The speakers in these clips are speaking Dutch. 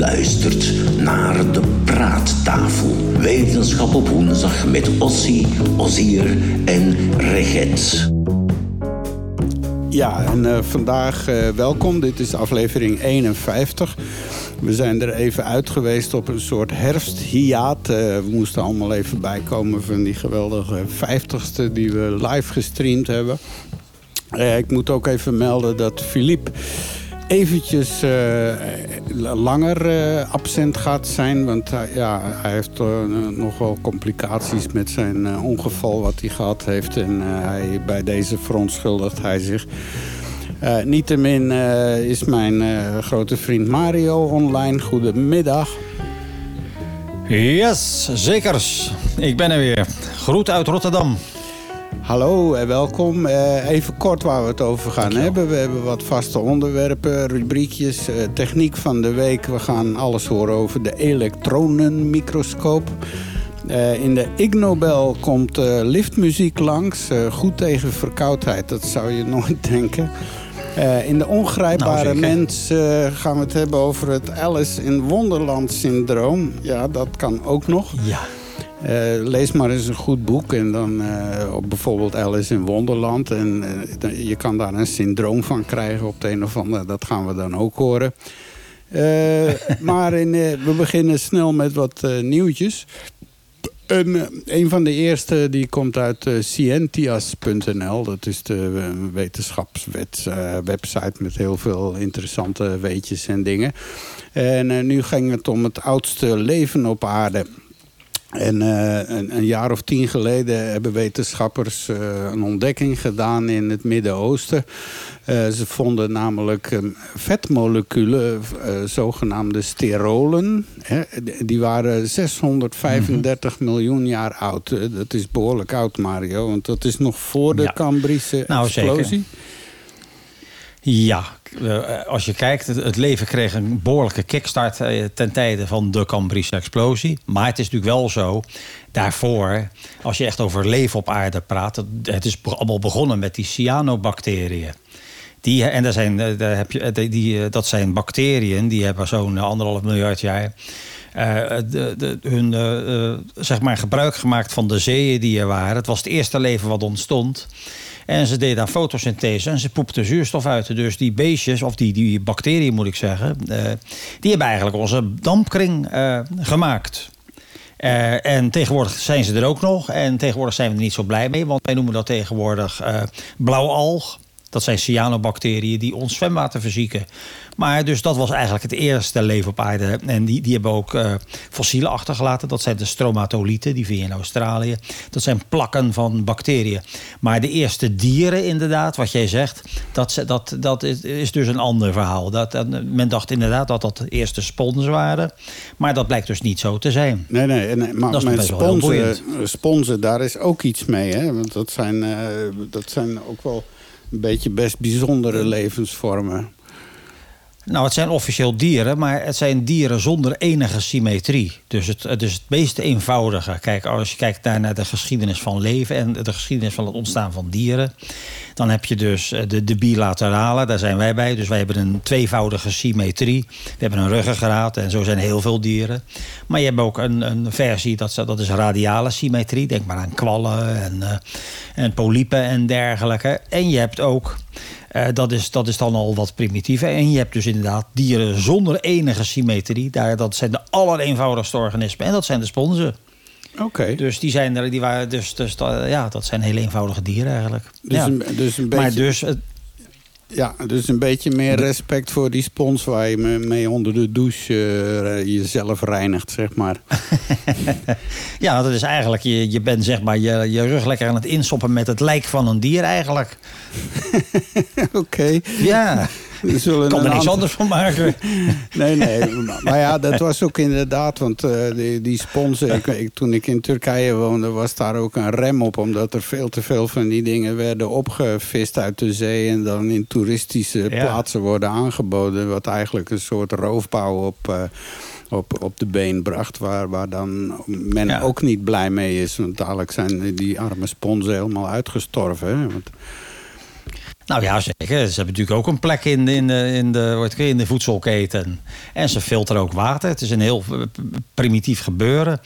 luistert naar de Praattafel. Wetenschap op woensdag met Ossie, Ozier en Reget. Ja, en uh, vandaag uh, welkom. Dit is aflevering 51. We zijn er even uit geweest op een soort herfsthiaat. Uh, we moesten allemaal even bijkomen van die geweldige 50ste die we live gestreamd hebben. ik moet ook even melden dat Philippe eventjes uh, langer uh, absent gaat zijn. Want uh, ja, hij heeft nog wel complicaties met zijn ongeval wat hij gehad heeft. En hij, bij deze verontschuldigt hij zich. niettemin is mijn grote vriend Mario online. Goedemiddag. Yes, zekers. Ik ben er weer. Groet uit Rotterdam. Hallo en welkom. Uh, even kort waar we het over gaan hebben. We hebben wat vaste onderwerpen, rubriekjes, uh, techniek van de week. We gaan alles horen over de elektronenmicroscoop. Uh, in de Ig Nobel komt liftmuziek langs. goed tegen verkoudheid, dat zou je nooit denken. in de ongrijpbare nou, mens gaan we het hebben over het Alice in Wonderland syndroom. Ja, dat kan ook nog. Ja. Uh, lees maar eens een goed boek en dan uh, bijvoorbeeld Alice in Wonderland. En uh, je kan daar een syndroom van krijgen op de een of andere. Dat gaan we dan ook horen. maar in, we beginnen snel met wat nieuwtjes. En, een van de eerste die komt uit scientias.nl. Dat is de wetenschapswebsite met heel veel interessante weetjes en dingen. En nu ging het om het oudste leven op aarde. En uh, een, een, jaar of tien geleden hebben wetenschappers uh, een ontdekking gedaan in het Midden-Oosten. Uh, ze vonden namelijk um, vetmoleculen, zogenaamde sterolen. Hè, die waren 635 mm -hmm. miljoen jaar oud. dat is behoorlijk oud, Mario, want dat is nog voor de ja. Cambrische nou, explosie. Zeker. Ja, eh, als je kijkt, het leven kreeg een behoorlijke kickstart eh, ten tijde van de Cambrische explosie. Maar het is natuurlijk wel zo, daarvoor, als je echt over leven op aarde praat, het is allemaal begonnen met die cyanobacteriën. Die, en daar zijn, eh, daar heb je, die, dat zijn bacteriën, die hebben zo'n anderhalf miljard jaar. De, de, hun zeg maar gebruik gemaakt van de zeeën die er waren. Het was het eerste leven wat ontstond. En ze deden daar fotosynthese en ze poepten zuurstof uit. Dus die beestjes, of die, die bacteriën moet ik zeggen... Uh, die hebben eigenlijk onze dampkring uh, gemaakt. Uh, en tegenwoordig zijn ze er ook nog. En tegenwoordig zijn we er niet zo blij mee. Want wij noemen dat tegenwoordig blauwalg. Dat zijn cyanobacteriën die ons zwemwater verzieken. Maar dus dat was eigenlijk het eerste leven op aarde. En die, die hebben ook uh, fossielen achtergelaten. Dat zijn de stromatolieten, die vind je in Australië. Dat zijn plakken van bacteriën. Maar de eerste dieren inderdaad, wat jij zegt... dat, dat, dat is dus een ander verhaal. Dat, men dacht inderdaad dat dat de eerste spons waren. Maar dat blijkt dus niet zo te zijn. Nee, nee. En, maar dat sponsen, sponsen, daar is ook iets mee. Hè? Want dat zijn, uh, dat zijn ook wel een beetje best bijzondere levensvormen. Nou, het zijn officieel dieren, maar het zijn dieren zonder enige symmetrie. Dus het, is het meest eenvoudige. Kijk, als je kijkt naar, de geschiedenis van leven en de geschiedenis van het ontstaan van dieren, dan heb je dus eh, de, de bilaterale, daar zijn wij bij. Dus wij hebben een tweevoudige symmetrie. We hebben een ruggengraat en zo zijn heel veel dieren. Maar je hebt ook een, een versie, dat, dat is radiale symmetrie. Denk maar aan kwallen en, uh, en polypen en dergelijke. En je hebt ook uh, dat, is, dat is dan al wat primitief. En je hebt dus inderdaad dieren zonder enige symmetrie. Daar, dat zijn de allereenvoudigste organismen. En dat zijn de sponsen. Oké. Dus die zijn er, die waren, dus, dus ja, dat zijn hele eenvoudige dieren eigenlijk. Dus, ja. een, dus een beetje... Maar dus, ja, dus een beetje meer respect voor die spons waar je mee onder de douche uh, jezelf reinigt, zeg maar. ja, dat is eigenlijk, je, je bent zeg maar je, je rug lekker aan het insoppen met het lijk van een dier eigenlijk. Oké. Ja. Ik kan er niks anders van maken. nee, nee. Maar ja, dat was ook inderdaad. Want uh, die, die sponsen... Ik, ik, toen ik in Turkije woonde, was daar ook een rem op. Omdat er veel te veel van die dingen werden opgevist uit de zee. En dan in toeristische plaatsen worden aangeboden. Wat eigenlijk een soort roofbouw op... Uh, op, op de been bracht. Waar, waar dan men ook niet blij mee is. Want dadelijk zijn die arme sponsen helemaal uitgestorven. Hè? Want Nou ja, zeker. Ze hebben natuurlijk ook een plek in, in, de, in, de, in de voedselketen. En ze filteren ook water. Het is een heel eh, primitief gebeuren.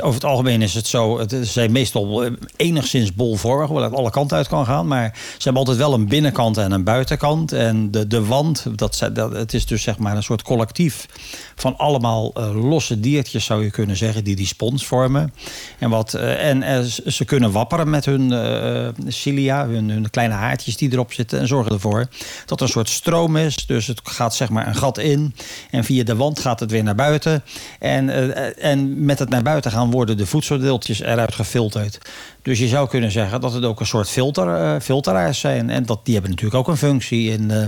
Over het algemeen is het zo... Het zijn meestal eh, enigszins bolvormig... waar het alle kanten uit kan gaan. Maar ze hebben altijd wel een binnenkant en een buitenkant. En de, de wand, dat, dat, het is dus zeg maar een soort collectief... van allemaal uh, losse diertjes, zou je kunnen zeggen... die die spons vormen. En, wat, en ze kunnen wapperen met hun cilia... Hun, hun kleine haartjes die erop zitten en zorgen ervoor dat er een soort stroom is. Dus het gaat zeg maar een gat in en via de wand gaat het weer naar buiten. En, uh, en met het naar buiten gaan worden de voedseldeeltjes eruit gefilterd. Dus je zou kunnen zeggen dat het ook een soort filter, uh, filteraars zijn. En dat, die hebben natuurlijk ook een functie in, uh,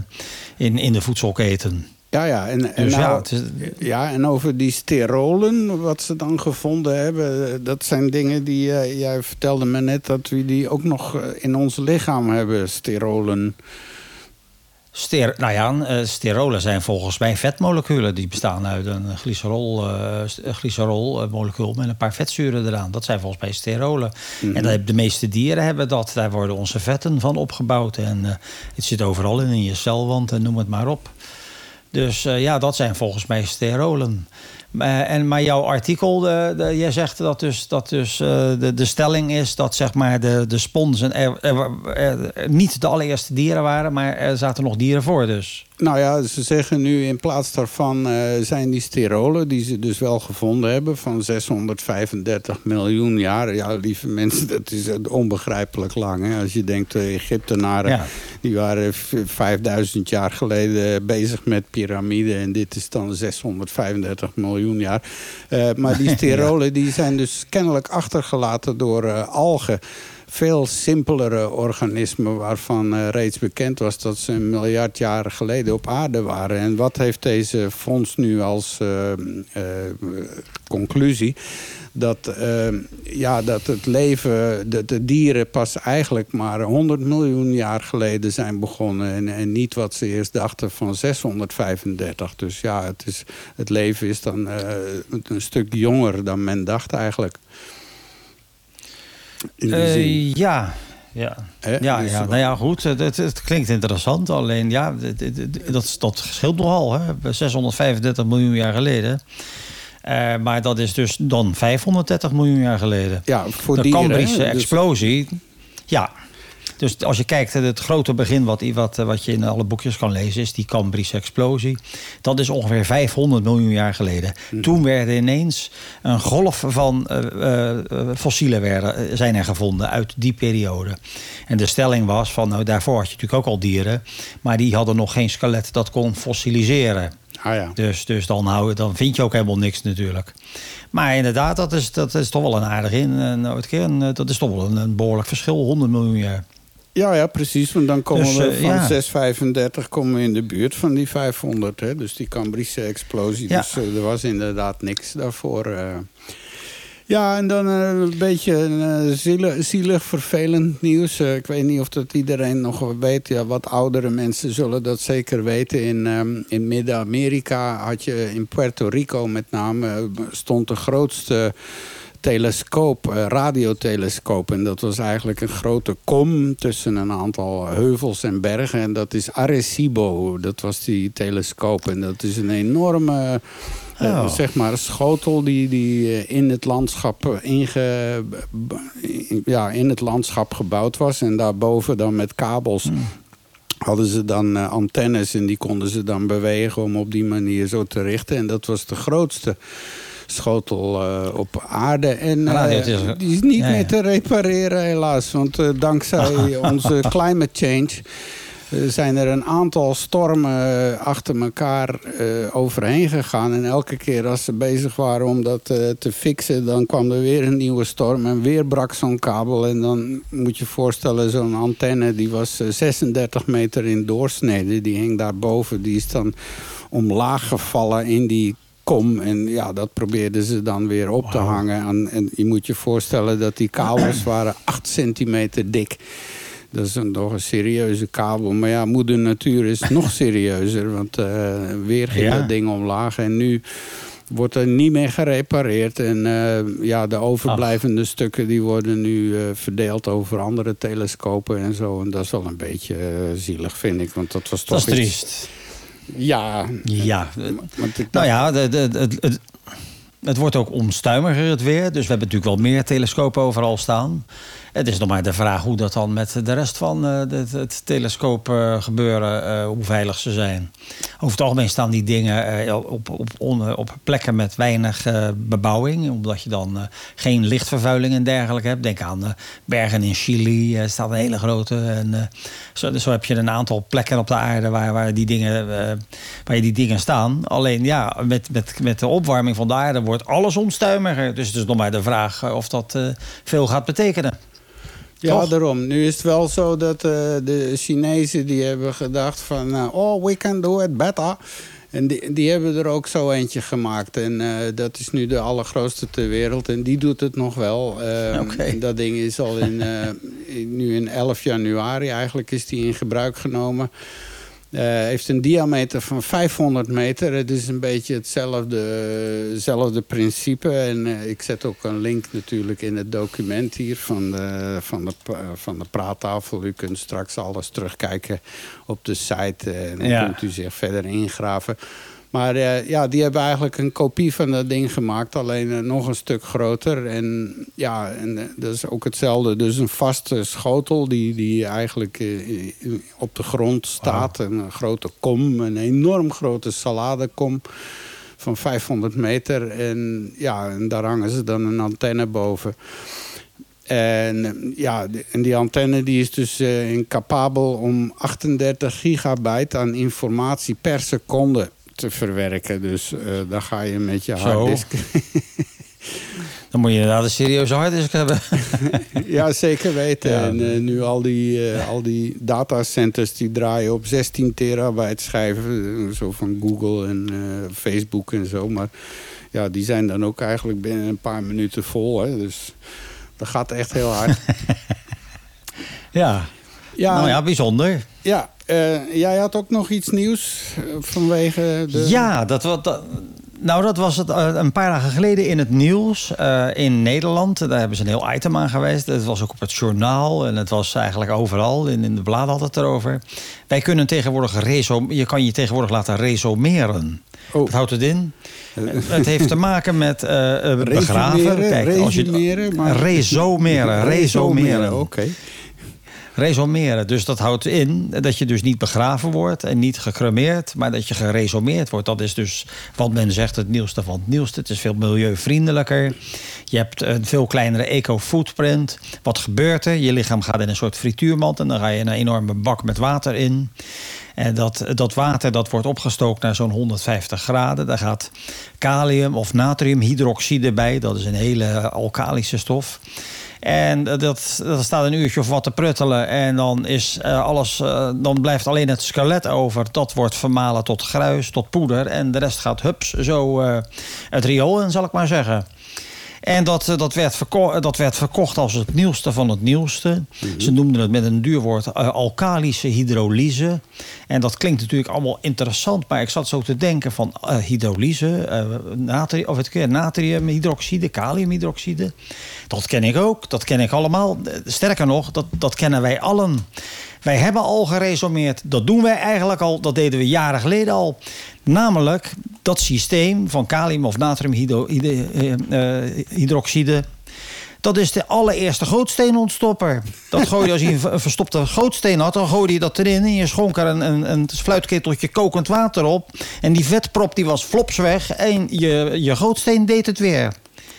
in, in de voedselketen. Ja, ja. En, en, dus nou, ja, ja, en over die sterolen, wat ze dan gevonden hebben... dat zijn dingen die... Uh, jij vertelde me net dat we die ook nog in ons lichaam hebben, sterolen. Ster, nou ja, uh, sterolen zijn volgens mij vetmoleculen. Die bestaan uit een glycerol, uh, met een paar vetzuren eraan. Dat zijn volgens mij sterolen. Mm -hmm. En dat, de meeste dieren hebben dat. Daar worden onze vetten van opgebouwd. En het zit overal in, in je celwand en noem het maar op. Dus uh, ja, dat zijn volgens mij sterolen. Uh, en, maar jouw artikel, de, jij zegt dat dus, dat dus uh, de, de stelling is dat zeg maar de, de sponsen er, niet de allereerste dieren waren, maar er zaten nog dieren voor dus. Nou ja, ze zeggen nu in plaats daarvan uh, zijn die sterolen... die ze dus wel gevonden hebben van 635 miljoen jaar. Ja, lieve mensen, dat is onbegrijpelijk lang. Hè? Als je denkt, de Egyptenaren ja. die waren 5000 jaar geleden bezig met piramiden... en dit is dan 635 miljoen jaar. Uh, maar die sterolen ja. die zijn dus kennelijk achtergelaten door uh, algen veel simpelere organismen waarvan uh, reeds bekend was dat ze een miljard jaren geleden op aarde waren. En wat heeft deze fonds nu als uh, uh, conclusie? Dat, ja, dat het leven, de, de, dieren pas eigenlijk maar 100 miljoen jaar geleden zijn begonnen. En, en niet wat ze eerst dachten van 635. Dus ja, het, is, het leven is dan een stuk jonger dan men dacht eigenlijk. Uh, ja, ja. Ja, dus ja, nou ja, goed. Het, het, het, klinkt interessant. Alleen, ja, dat, dat scheelt nogal. Hè? 635 miljoen jaar geleden. Uh, maar dat is dus dan 530 miljoen jaar geleden. Ja, voor de Cambrische dus... explosie. Ja, dus als je kijkt, het grote begin wat, wat, wat je in alle boekjes kan lezen... is die Cambrische explosie. Dat is ongeveer 500 miljoen jaar geleden. Mm. Toen werden ineens een golf van uh, uh, fossielen werden, zijn er gevonden uit die periode. En de stelling was van, nou daarvoor had je natuurlijk ook al dieren... maar die hadden nog geen skelet dat kon fossiliseren. Ah, ja. Dus, dus dan, hou, dan vind je ook helemaal niks natuurlijk. Maar inderdaad, dat is, dat is toch wel een aardig in. Nou, het keer, dat is toch wel een, een behoorlijk verschil, 100 miljoen jaar. Ja, ja, precies. Want dan komen dus, we van ja. 635 komen we in de buurt van die 500. Hè? Dus die Cambrische explosie. Dus uh, er was inderdaad niks daarvoor. Uh. Ja, en dan een beetje zielig, zielig, vervelend nieuws. ik weet niet of dat iedereen nog weet. Ja, wat oudere mensen zullen dat zeker weten. In, um, in Midden-Amerika had je in Puerto Rico met name... stond de grootste telescoop, uh, radiotelescoop. En dat was eigenlijk een grote kom tussen een aantal heuvels en bergen. En dat is Arecibo, dat was die telescoop. En dat is een enorme... Oh. zeg maar schotel die, die in, het landschap inge, ja, in het landschap gebouwd was. En daarboven dan met kabels hmm. hadden ze dan uh, antennes. En die konden ze dan bewegen om op die manier zo te richten. En dat was de grootste schotel uh, op aarde. En uh, die is niet ja, meer te repareren helaas. Want uh, dankzij onze climate change zijn er een aantal stormen achter elkaar overheen gegaan. En elke keer als ze bezig waren om dat te fixen... dan kwam er weer een nieuwe storm en weer brak zo'n kabel. En dan moet je voorstellen, zo'n antenne die was 36 meter in doorsnede. Die hing daarboven. Die is dan omlaag gevallen in die kom. En ja, dat probeerden ze dan weer op te hangen. En, en je moet je voorstellen dat die kabels waren 8 centimeter dik. Dat is een, toch een serieuze kabel. Maar ja, moeder natuur is nog serieuzer. Want uh, weer ging ja. dat ding omlaag. En nu wordt er niet meer gerepareerd. En ja, de overblijvende stukken die worden nu verdeeld over andere telescopen en zo. En dat is wel een beetje zielig, vind ik. Want dat was toch Dat is triest. Ja. Ja. nou ja, de, de, het, het wordt ook onstuimiger het weer. Dus we hebben natuurlijk wel meer telescopen overal staan. Het is nog maar de vraag hoe dat dan met de rest van uh, het, het telescoop uh, gebeuren, uh, hoe veilig ze zijn. Over het algemeen staan die dingen op, op, op plekken met weinig bebouwing, omdat je dan geen lichtvervuiling en dergelijke hebt. Denk aan bergen in Chili, staat een hele grote. En, zo, zo, heb je een aantal plekken op de aarde waar, waar, die dingen, waar die dingen staan. Alleen ja, met, met, met de opwarming van de aarde wordt alles onstuimiger. Dus het is nog maar de vraag of dat veel gaat betekenen. Ja, daarom. Nu is het wel zo dat uh, de Chinezen die hebben gedacht van... Uh, oh, we can do it better. En die, die hebben er ook zo eentje gemaakt. En uh, dat is nu de allergrootste ter wereld. En die doet het nog wel. Okay. Dat ding is al in, nu in 11 januari eigenlijk is die in gebruik genomen. Uh, heeft een diameter van 500 meter. Het is een beetje hetzelfde, hetzelfde principe. En uh, ik zet ook een link natuurlijk in het document hier van de, van, de, van de praattafel. U kunt straks alles terugkijken op de site. En dan ja. kunt u zich verder ingraven. Maar uh, ja, die hebben eigenlijk een kopie van dat ding gemaakt. Alleen uh, nog een stuk groter. En ja, en, uh, dat is ook hetzelfde. Dus een vaste schotel die, die eigenlijk op de grond staat. Een grote kom, een enorm grote saladekom van 500 meter. En ja, en daar hangen ze dan een antenne boven. En, ja, en die antenne die is dus incapabel om 38 gigabyte aan informatie per seconde te verwerken. Dus uh, dan ga je met je harddisk. Dan moet je inderdaad een serieuze harddisk hebben. ja, zeker weten. En uh, nu al die, uh, al die datacenters die draaien op 16 terabyte schijven. Zo van Google en Facebook en zo. Maar ja, die zijn dan ook eigenlijk binnen een paar minuten vol. Hè. Dus dat gaat echt heel hard. ja. ja, nou ja, bijzonder. Ja, uh, jij had ook nog iets nieuws eh, vanwege de... Ja, dat, wat, nou, dat was het uh, een paar dagen geleden in het nieuws uh, in Nederland. Daar hebben ze een heel item aan geweest. Het was ook op het journaal en het was eigenlijk overal. In, in de bladen had het erover. Wij kunnen tegenwoordig je kan je tegenwoordig laten resomeren. Oh. Wat houdt het in? het heeft te maken met uh, begraven. Kijk, als je, maar... Resomeren. Resomeren. Oké resumeren. Dus dat houdt in dat je dus niet begraven wordt en niet gecremeerd, maar dat je geresumeerd wordt. Dat is dus wat men zegt het nieuwste van het nieuwste. Het is veel milieuvriendelijker. Je hebt een veel kleinere eco-footprint. Wat gebeurt er? Je lichaam gaat in een soort frituurmand en dan ga je een enorme bak met water in. En dat, dat water dat wordt opgestookt naar zo'n 150 graden. Daar gaat kalium of natriumhydroxide bij. Dat is een hele alkalische stof. En dat, dat staat een uurtje of wat te pruttelen. En dan, is uh, alles, uh, dan blijft alleen het skelet over. Dat wordt vermalen tot gruis, tot poeder. En de rest gaat hups zo uh, het riool in, zal ik maar zeggen. En dat, eh, dat, werd verkocht, dat werd verkocht als het nieuwste van het nieuwste. Mhm. Ze noemden het met een duur woord uh, alkalische hydrolyse. En dat klinkt natuurlijk allemaal interessant, maar ik zat zo te denken van uh, hydrolyse, uh, natri of het natriumhydroxide, kaliumhydroxide. Dat ken ik ook, dat ken ik allemaal. Sterker nog, dat, dat kennen wij allen. Wij hebben al geresumeerd. Dat doen wij eigenlijk al. Dat deden we jaren geleden al. Namelijk dat systeem van kalium of natriumhydroxide. Eh, dat is de allereerste gootsteenontstopper. Dat gooi je als je een verstopte gootsteen had, dan gooi je dat erin en je schonk er een, een, een fluitketeltje kokend water op. En die vetprop die was flops weg en je, je gootsteen deed het weer.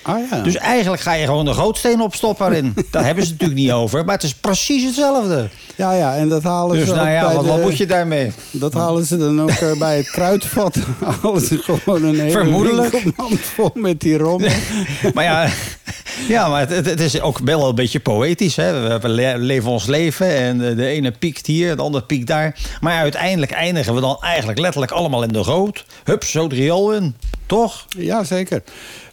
Ah, ja. Dus eigenlijk ga je gewoon de gootsteen opstoppen erin. Daar hebben ze het natuurlijk niet over, maar het is precies hetzelfde. Ja, ja, en dat halen dus ze nou ja, wat, de, moet je daarmee? Dat halen ze dan ook uh, bij het kruidvat. halen ze gewoon een hele Vermoedelijk. vol met die rommel. maar ja, Ja, maar het, het, is ook wel een beetje poëtisch. Hè? We leven ons leven en de ene piekt hier, de andere piekt daar. Maar uiteindelijk eindigen we dan eigenlijk letterlijk allemaal in de rood. Hup, zo riool in. Toch? Ja, zeker.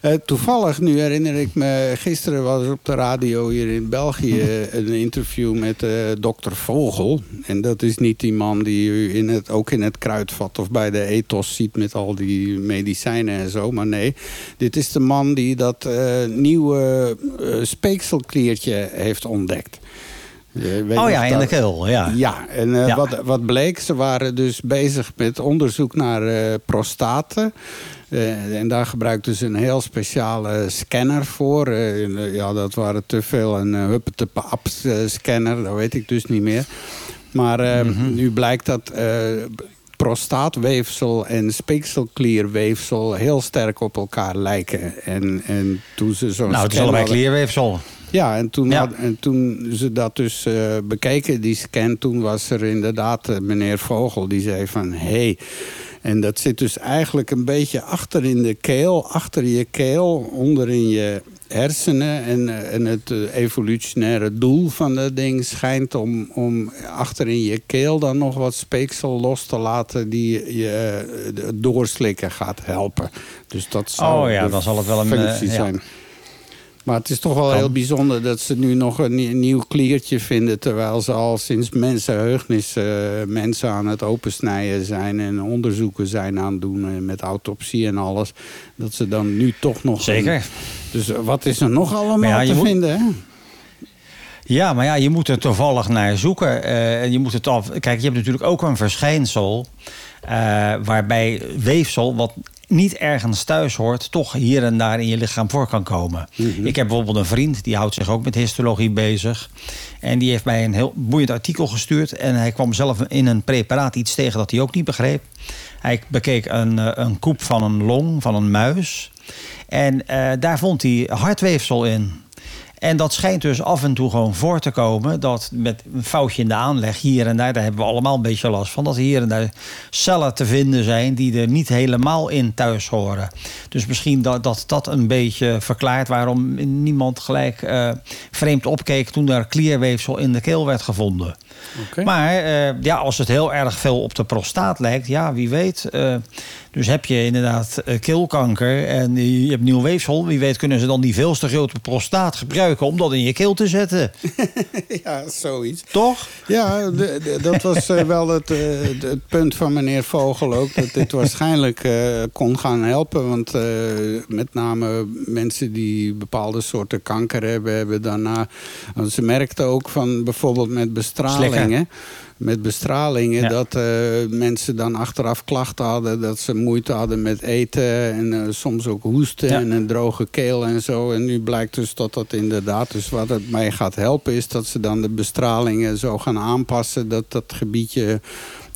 Uh, toevallig, nu herinner ik me... Gisteren was op de radio hier in België... een interview met uh, dokter Vogel. En dat is niet die man die u in het, ook in het kruidvat... of bij de ethos ziet met al die medicijnen en zo. Maar nee, dit is de man die dat uh, nieuwe speekselkliertje heeft ontdekt. oh ja, in de keel, ja. Ja, en uh, ja. Wat, wat bleek, ze waren dus bezig met onderzoek naar uh, prostaten. Uh, en daar gebruikten ze een heel speciale scanner voor. ja, dat waren te veel een uh, huppetepap scanner, dat weet ik dus niet meer. Maar mm -hmm. nu blijkt dat prostaatweefsel en speekselklierweefsel heel sterk op elkaar lijken. En, en toen ze zo'n Nou, het is allebei klierweefsel. Ja, en toen, Had, en toen ze dat dus uh, bekeken, die scan... toen was er inderdaad uh, meneer Vogel die zei van... hé, hey, en dat zit dus eigenlijk een beetje achter in de keel... achter je keel, onder in je hersenen. En, uh, en het evolutionaire doel van dat ding schijnt om, om achter in je keel... dan nog wat speeksel los te laten die je doorslikken gaat helpen. Dus dat zou oh ja, dan zal het wel een functie zijn. Ja. Maar het is toch wel heel bijzonder dat ze nu nog een nieuw kliertje vinden... terwijl ze al sinds mensenheugnis uh, mensen aan het opensnijden zijn... en onderzoeken zijn aan het doen met autopsie en alles. Dat ze dan nu toch nog... Zeker. Een... Dus wat is er nog allemaal ja, te moet... vinden, hè? Ja, maar ja, je moet er toevallig naar zoeken. Uh, je moet het af... Kijk, je hebt natuurlijk ook een verschijnsel... Uh, waarbij weefsel, wat niet ergens thuis hoort, toch hier en daar in je lichaam voor kan komen. Mm -hmm. Ik heb bijvoorbeeld een vriend, die houdt zich ook met histologie bezig. En die heeft mij een heel boeiend artikel gestuurd. En hij kwam zelf in een preparaat iets tegen dat hij ook niet begreep. Hij bekeek een, een koep van een long, van een muis. En uh, daar vond hij hartweefsel in. En dat schijnt dus af en toe gewoon voor te komen. Dat met een foutje in de aanleg hier en daar, daar hebben we allemaal een beetje last van. Dat hier en daar cellen te vinden zijn die er niet helemaal in thuis horen. Dus misschien dat dat, dat een beetje verklaart waarom niemand gelijk uh, vreemd opkeek toen er klierweefsel in de keel werd gevonden. Okay. Maar uh, ja, als het heel erg veel op de prostaat lijkt, ja, wie weet. Uh, dus heb je inderdaad uh, keelkanker en je hebt nieuw weefsel. Wie weet kunnen ze dan die veel te grote prostaat gebruiken om dat in je keel te zetten. ja, zoiets. Toch? Ja, de, de, dat was wel het, het, punt van meneer Vogel ook. Dat dit waarschijnlijk kon gaan helpen. Want met name mensen die bepaalde soorten kanker hebben, hebben daarna... Want ze merkten ook van bijvoorbeeld met bestralingen met bestralingen. Ja. Dat uh, mensen dan achteraf klachten hadden. Dat ze moeite hadden met eten. En uh, soms ook hoesten ja. en een droge keel en zo. En nu blijkt dus dat dat inderdaad... Dus wat het mij gaat helpen is dat ze dan de bestralingen zo gaan aanpassen. Dat dat gebiedje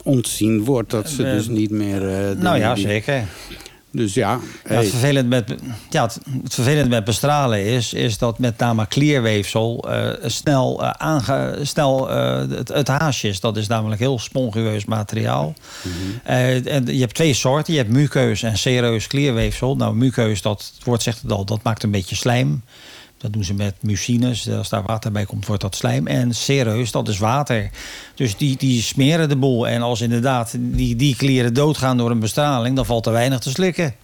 ontzien wordt. Dat ze dus niet meer... Uh, nou ja, zeker. Dus ja. Hey. het, vervelend met, ja het, het vervelend met bestralen is, is dat met name klierweefsel uh, snel, uh, aange, snel uh, het, het haasje is. Dat is namelijk heel spongueus materiaal. Mm -hmm. en je hebt twee soorten. Je hebt mukeus en sereus klierweefsel. Nou, mukeus, dat het woord zegt het al, dat maakt een beetje slijm. Dat doen ze met mucines. Als daar water bij komt, wordt dat slijm. En sereus, dat is water. Dus die, die smeren de boel. En als inderdaad die, die klieren doodgaan door een bestraling... dan valt er weinig te slikken.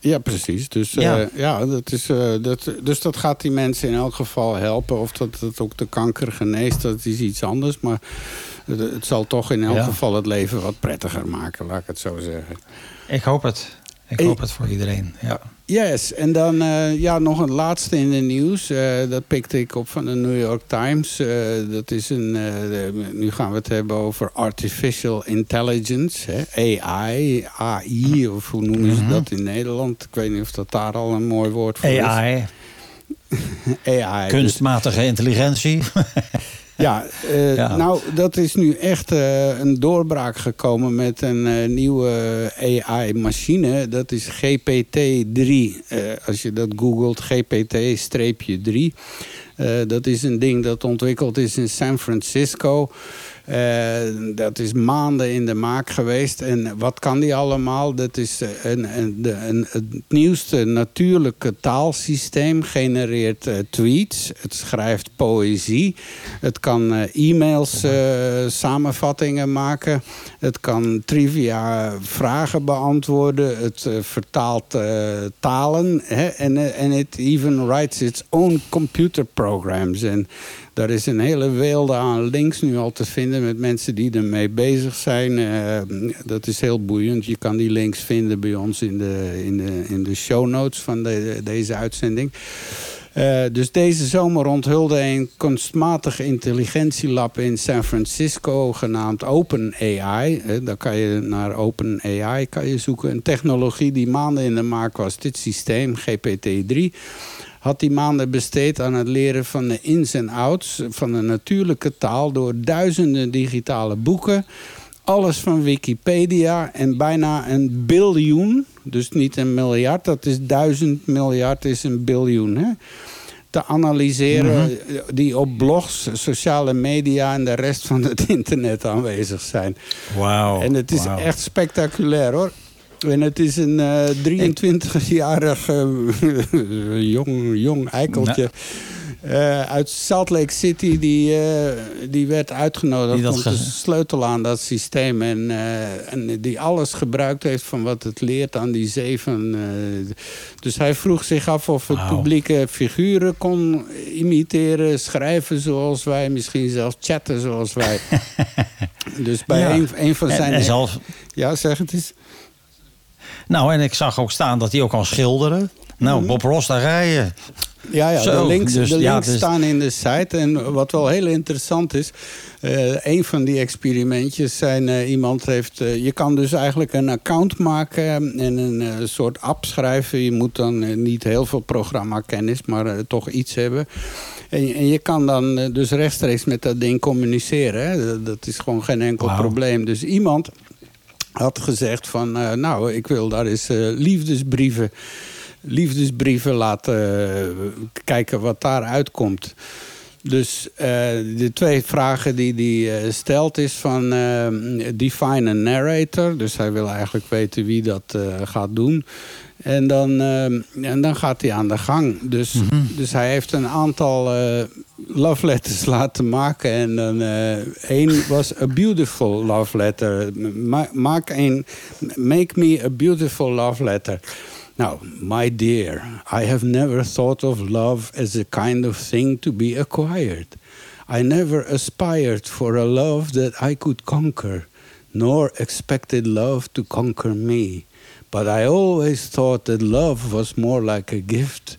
Ja, precies. Dus, ja. Uh, ja, dat is, uh, dat, dus dat gaat die mensen in elk geval helpen. Of dat het ook de kanker geneest, dat is iets anders. Maar het, het zal toch in elk ja. geval het leven wat prettiger maken, laat ik het zo zeggen. Ik hoop het. Ik hoop het voor iedereen, ja. Yes, en dan uh, ja, nog een laatste in de nieuws. Uh, dat pikte ik op van de New York Times. Uh, dat is een, nu gaan we het hebben over artificial intelligence. Hè? AI, AI, of hoe noemen ze -hmm. dat in Nederland? Ik weet niet of dat daar al een mooi woord voor AI. is. AI. Kunstmatige dus. intelligentie. Ja, uh, ja, nou, dat is nu echt uh, een doorbraak gekomen met een uh, nieuwe AI-machine. Dat is GPT-3. als je dat googelt, GPT-3. dat is een ding dat ontwikkeld is in San Francisco. Dat is maanden in de maak geweest. En wat kan die allemaal? Dat is een, een, een, het nieuwste natuurlijke taalsysteem. Genereert tweets. Het schrijft poëzie. Het kan e-mails, samenvattingen maken. Het kan trivia vragen beantwoorden. Het vertaalt talen. En het even writes its own computer programs. En daar is een hele weelde aan links nu al te vinden met mensen die ermee bezig zijn. Uh, dat is heel boeiend. Je kan die links vinden bij ons in de, in de, in de show notes van de, deze uitzending. Uh, dus deze zomer onthulde een kunstmatige intelligentielab in San Francisco genaamd OpenAI. Uh, daar kan je naar OpenAI kan je zoeken. Een technologie die maanden in de maak was. Dit systeem, GPT-3 had die maanden besteed aan het leren van de ins en outs van de natuurlijke taal door duizenden digitale boeken. Alles van Wikipedia en bijna een biljoen, dus niet een miljard, dat is duizend miljard, is een biljoen. Hè? te analyseren mhm. die op blogs, sociale media en de rest van het internet aanwezig zijn. Wauw. En het is echt spectaculair hoor. En het is een 23-jarig uh, jong, jong eikeltje. Uh, uit Salt Lake City, die, die werd uitgenodigd die om te sleutelen aan dat systeem. En, en die alles gebruikt heeft van wat het leert aan die zeven. dus hij vroeg zich af of het publieke figuren kon imiteren, schrijven zoals wij, misschien zelfs chatten zoals wij. dus bij ja. een, een van zijn. En. Ja, zeg het eens. Nou, en ik zag ook staan dat hij ook kan schilderen. Nou, mhm. Bob Ross, daar rijden. Ja, ja de links, dus, de links dus- staan in de site. En wat wel heel interessant is... Uh, een van die experimentjes zijn... Uh, iemand heeft... Uh, je kan dus eigenlijk een account maken... en een soort app schrijven. Je moet dan niet heel veel programmakennis... maar toch iets hebben. En, en, je kan dan dus rechtstreeks met dat ding communiceren. Hè? Dat, is gewoon geen enkel probleem. Dus iemand had gezegd van... nou, ik wil daar eens liefdesbrieven liefdesbrieven laten eh, kijken wat daar uitkomt. Dus de twee vragen die hij uh, stelt is van uh, define a narrator. Dus hij wil eigenlijk weten wie dat gaat doen. En dan, en dan gaat hij aan de gang. Dus, mm -hmm. dus hij heeft een aantal love letters laten maken. En dan één was a beautiful love letter. Ma maak een, make me a beautiful love letter. Now, my dear, I have never thought of love as a kind of thing to be acquired. I never aspired for a love that I could conquer, nor expected love to conquer me. But I always thought that love was more like a gift.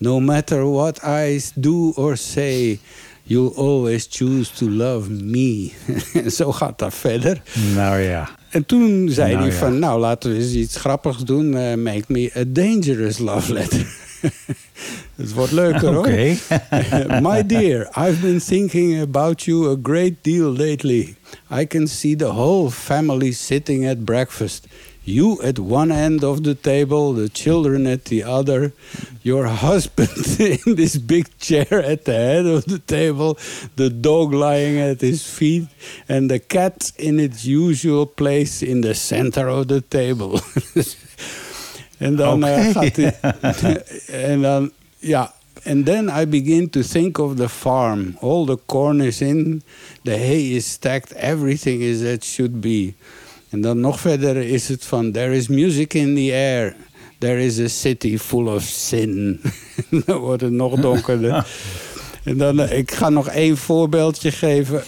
No matter what I do or say, you'll always choose to love me. zo gaat dat verder. Nou ja. En toen zei nou, hij van, nou laten we eens iets grappigs doen. Uh, make me a dangerous love letter. Het wordt leuker okay. hoor. My dear, I've been thinking about you a great deal lately. I can see the whole family sitting at breakfast. You at one end of the table, the children at the other, your husband in this big chair at the head of the table, the dog lying at his feet, and the cat in its usual place in the center of the table. en dan uh, gaat hij. en dan, ja. And then I begin to think of the farm. All the corn is in, the hay is stacked, everything is as it should be. En dan nog verder is het van... There is music in the air. There is a city full of sin. dan wordt het nog donkerder. en dan, eh, ik ga nog één voorbeeldje geven.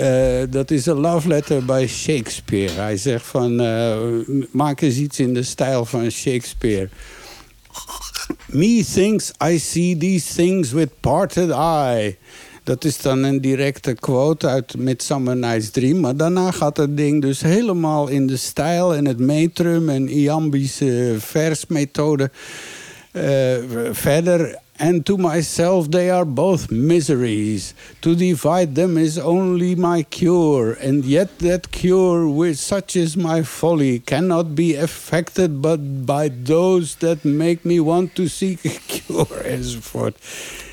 Uh, dat is een love letter bij Shakespeare. Hij zegt van... Uh, maak eens iets in de stijl van Shakespeare. Me thinks I see these things with parted eye... Dat is dan een directe quote uit Midsummer Night's Dream. Maar daarna gaat het ding dus helemaal in de stijl en het metrum en iambische versmethode uh, verder. And to myself they are both miseries. To divide them is only my cure. And yet that cure, with such is my folly, cannot be effected but by those that make me want to seek a cure. Enzovoort.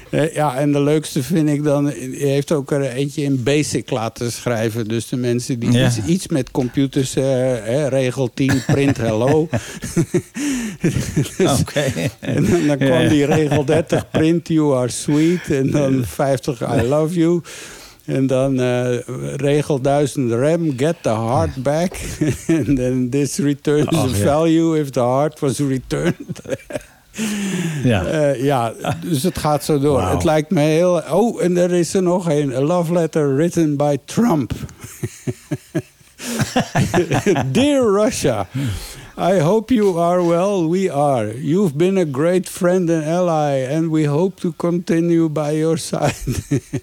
Eh, ja, en de leukste vind ik dan... Hij heeft ook er eentje in Basic laten schrijven. Dus de mensen die iets, iets, met computers... Uh, regel 10, print hello. dus, Oké. En dan, dan kwam die regel 30, print you are sweet. En dan 50, I love you. En dan uh, regel 1000 rem, get the heart back. And then this returns oh, the value if the heart was returned. ja. Uh, ja, dus het gaat zo door. Wow. Het lijkt me heel... Oh, en er is er nog een. A love letter written by Trump. Dear Russia... I hope you are well. We are. You've been a great friend and ally, and we hope to continue by your side.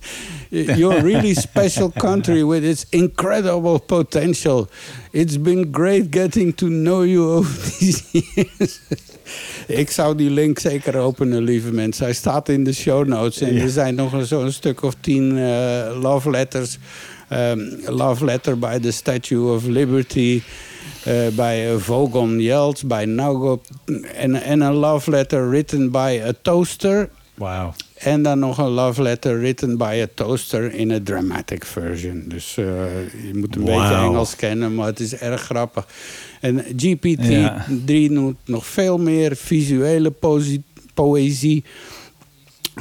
You're really special country with its incredible potential. It's been great getting to know you over these years. Ik zou die link zeker openen, lieve mensen. Hij staat in de show notes. En er zijn nog zo'n stuk of tien uh, love letters. Um, love letter by the Statue of Liberty. Uh, bij Vogon Jelts, bij Naugop. En, en een love letter written by a toaster. Wow. En dan nog een love letter written by a toaster in a dramatic version. Dus uh, je moet een beetje Engels kennen, maar het is erg grappig. En GPT-3 ja. noemt nog veel meer visuele poëzie.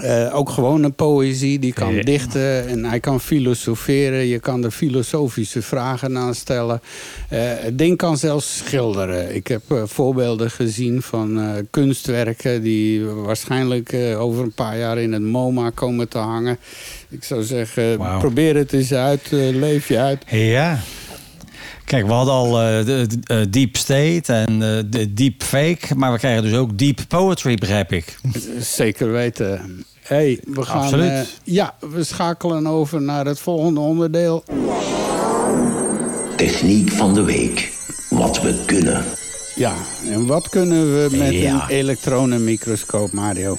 Uh, ook gewone poëzie, die kan dichten en hij kan filosoferen. Je kan er filosofische vragen aan stellen. Uh, het ding kan zelfs schilderen. Ik heb uh, voorbeelden gezien van kunstwerken... die waarschijnlijk over een paar jaar in het MoMA komen te hangen. Ik zou zeggen, wow. probeer het eens uit, leef je uit. Ja, Kijk, we hadden al de, de, Deep State en de Deep Fake, maar we krijgen dus ook Deep Poetry, begrijp ik. Zeker weten. Hey, we gaan. Absoluut. Uh, ja, we schakelen over naar het volgende onderdeel. Techniek van de week. Wat we kunnen. Ja, en wat kunnen we met ja. een elektronenmicroscoop, Mario?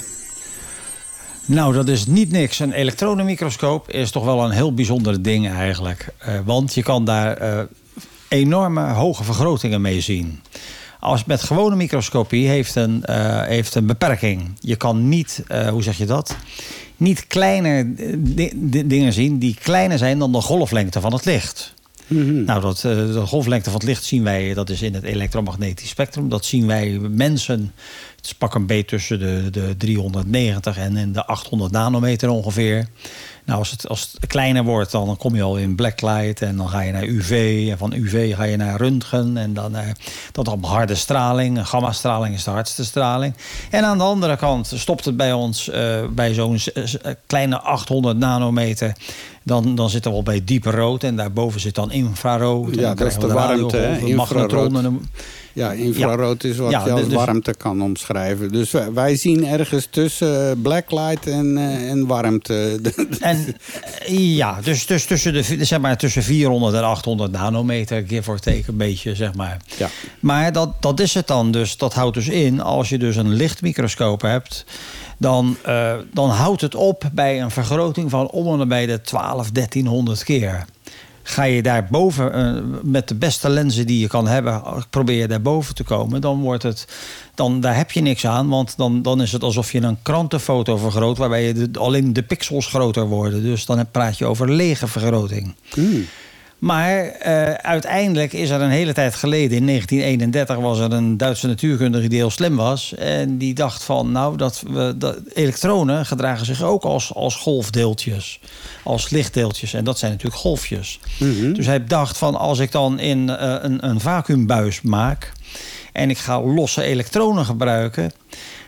Nou, dat is niet niks. Een elektronenmicroscoop is toch wel een heel bijzonder ding eigenlijk. Uh, want je kan daar uh, enorme hoge vergrotingen mee zien. Als met gewone microscopie heeft een, uh, heeft een beperking. Je kan niet, uh, hoe zeg je dat? Niet kleine dingen zien die kleiner zijn dan de golflengte van het licht. Mm Nou, dat, de golflengte van het licht zien wij, dat is in het elektromagnetisch spectrum. Dat zien wij mensen, het is pak een beetje tussen de, de 390 en de 800 nanometer ongeveer. Nou, als het, als het kleiner wordt, dan kom je al in blacklight en dan ga je naar UV. En van UV ga je naar röntgen en dan uh, dat op harde straling. Gamma-straling is de hardste straling. En aan de andere kant stopt het bij ons uh, bij zo'n kleine 800 nanometer. Dan, dan zitten we al bij diepe rood en daarboven zit dan infrarood. Ja, dat is de warmte, infrarood. Ja, infrarood is wat je als dus- warmte kan omschrijven. Dus wij, zien ergens tussen eh, blacklight en, uh, en warmte. En, ja, dus, dus tussen, de, zeg maar, tussen 400 en 800 nanometer, give or take, een beetje, zeg maar. Ja. Maar dat, dat is het dan dus. Dat houdt dus in, als je dus een lichtmicroscoop hebt... Dan, uh, dan houdt het op bij een vergroting van om en bij de 12, 1300 keer ga je daar boven uh, met de beste lenzen die je kan hebben, probeer je daar boven te komen, dan wordt het, dan daar heb je niks aan, want dan, dan is het alsof je een krantenfoto vergroot, waarbij je alleen de pixels groter worden. Dus dan praat je over lege vergroting. Maar uh, uiteindelijk is er een hele tijd geleden, in 1931, was er een Duitse natuurkundige die heel slim was. En die dacht van, nou, dat, we, dat elektronen gedragen zich ook als, als golfdeeltjes, als lichtdeeltjes. En dat zijn natuurlijk golfjes. Mm Dus hij dacht van, als ik dan in uh, een, een vacuümbuis maak en ik ga losse elektronen gebruiken